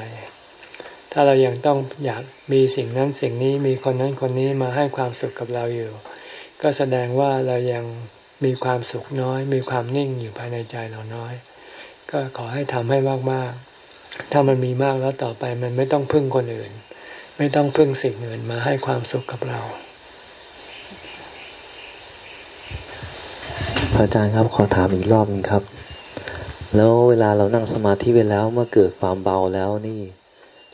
A: ถ้าเรายังต้องอยากมีสิ่งนั้นสิ่งนี้มีคนนั้นคนนี้มาให้ความสุขกับเราอยู่ ก็แสดงว่าเรายังมีความสุขน้อย มีความนิ่งอยู่ภายในใจเราน้อย ก็ขอให้ทำให้มากๆ ถ้ามันมีมากแล้วต่อไปมันไม่ต้องพึ่งคนอื่น ไม่ต้องพึ่งสิ่งอื่นมาให้ความสุขกับเรา
C: พระอาจารย์ครับขอถามอีกรอบนึงครับ แล้วเวลาเรานั่งสมาธิไปแล้วเมื่อเกิดความเบาแล้วนี่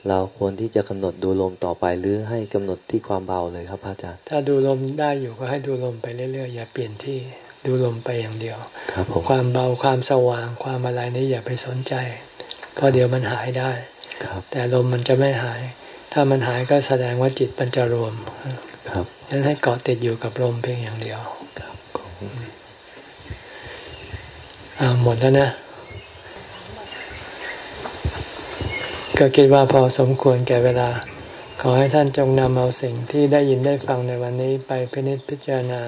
C: เราควรที่จะกำหนดดูลมต่อไปหรือให้กำหนดที่ความเบาเลยครับพระอาจารย์
A: ถ้าดูลมได้อยู่ก็ให้ดูลมไปเรื่อยๆอย่าเปลี่ยนที่ดูลมไปอย่างเดียว
C: ครับ
A: ความเบาความสว่างความอะไรนี้อย่าไปสนใจเพราะเดี๋ยวมันหายได้
C: ครับ
A: แต่ลมมันจะไม่หาย ถ้ามันหายก็แสดงว่าจิตมันจะรวม
C: ครับ
A: ฉะนั้นให้เกาะติดอยู่กับลมเพียงอย่างเดียว
C: ครับ
A: อ่าหมดแล้วนะ ก็คิดว่าพอสมควรแก่เวลา ขอให้ท่านจงนำเอาสิ่งที่ได้ยินได้ฟังในวันนี้ไปพินิจพิจารณา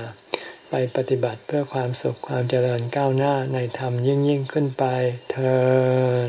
A: ไปปฏิบัติเพื่อความสุขความเจริญก้าวหน้าในธรรมยิ่งยิ่งขึ้นไปเธอ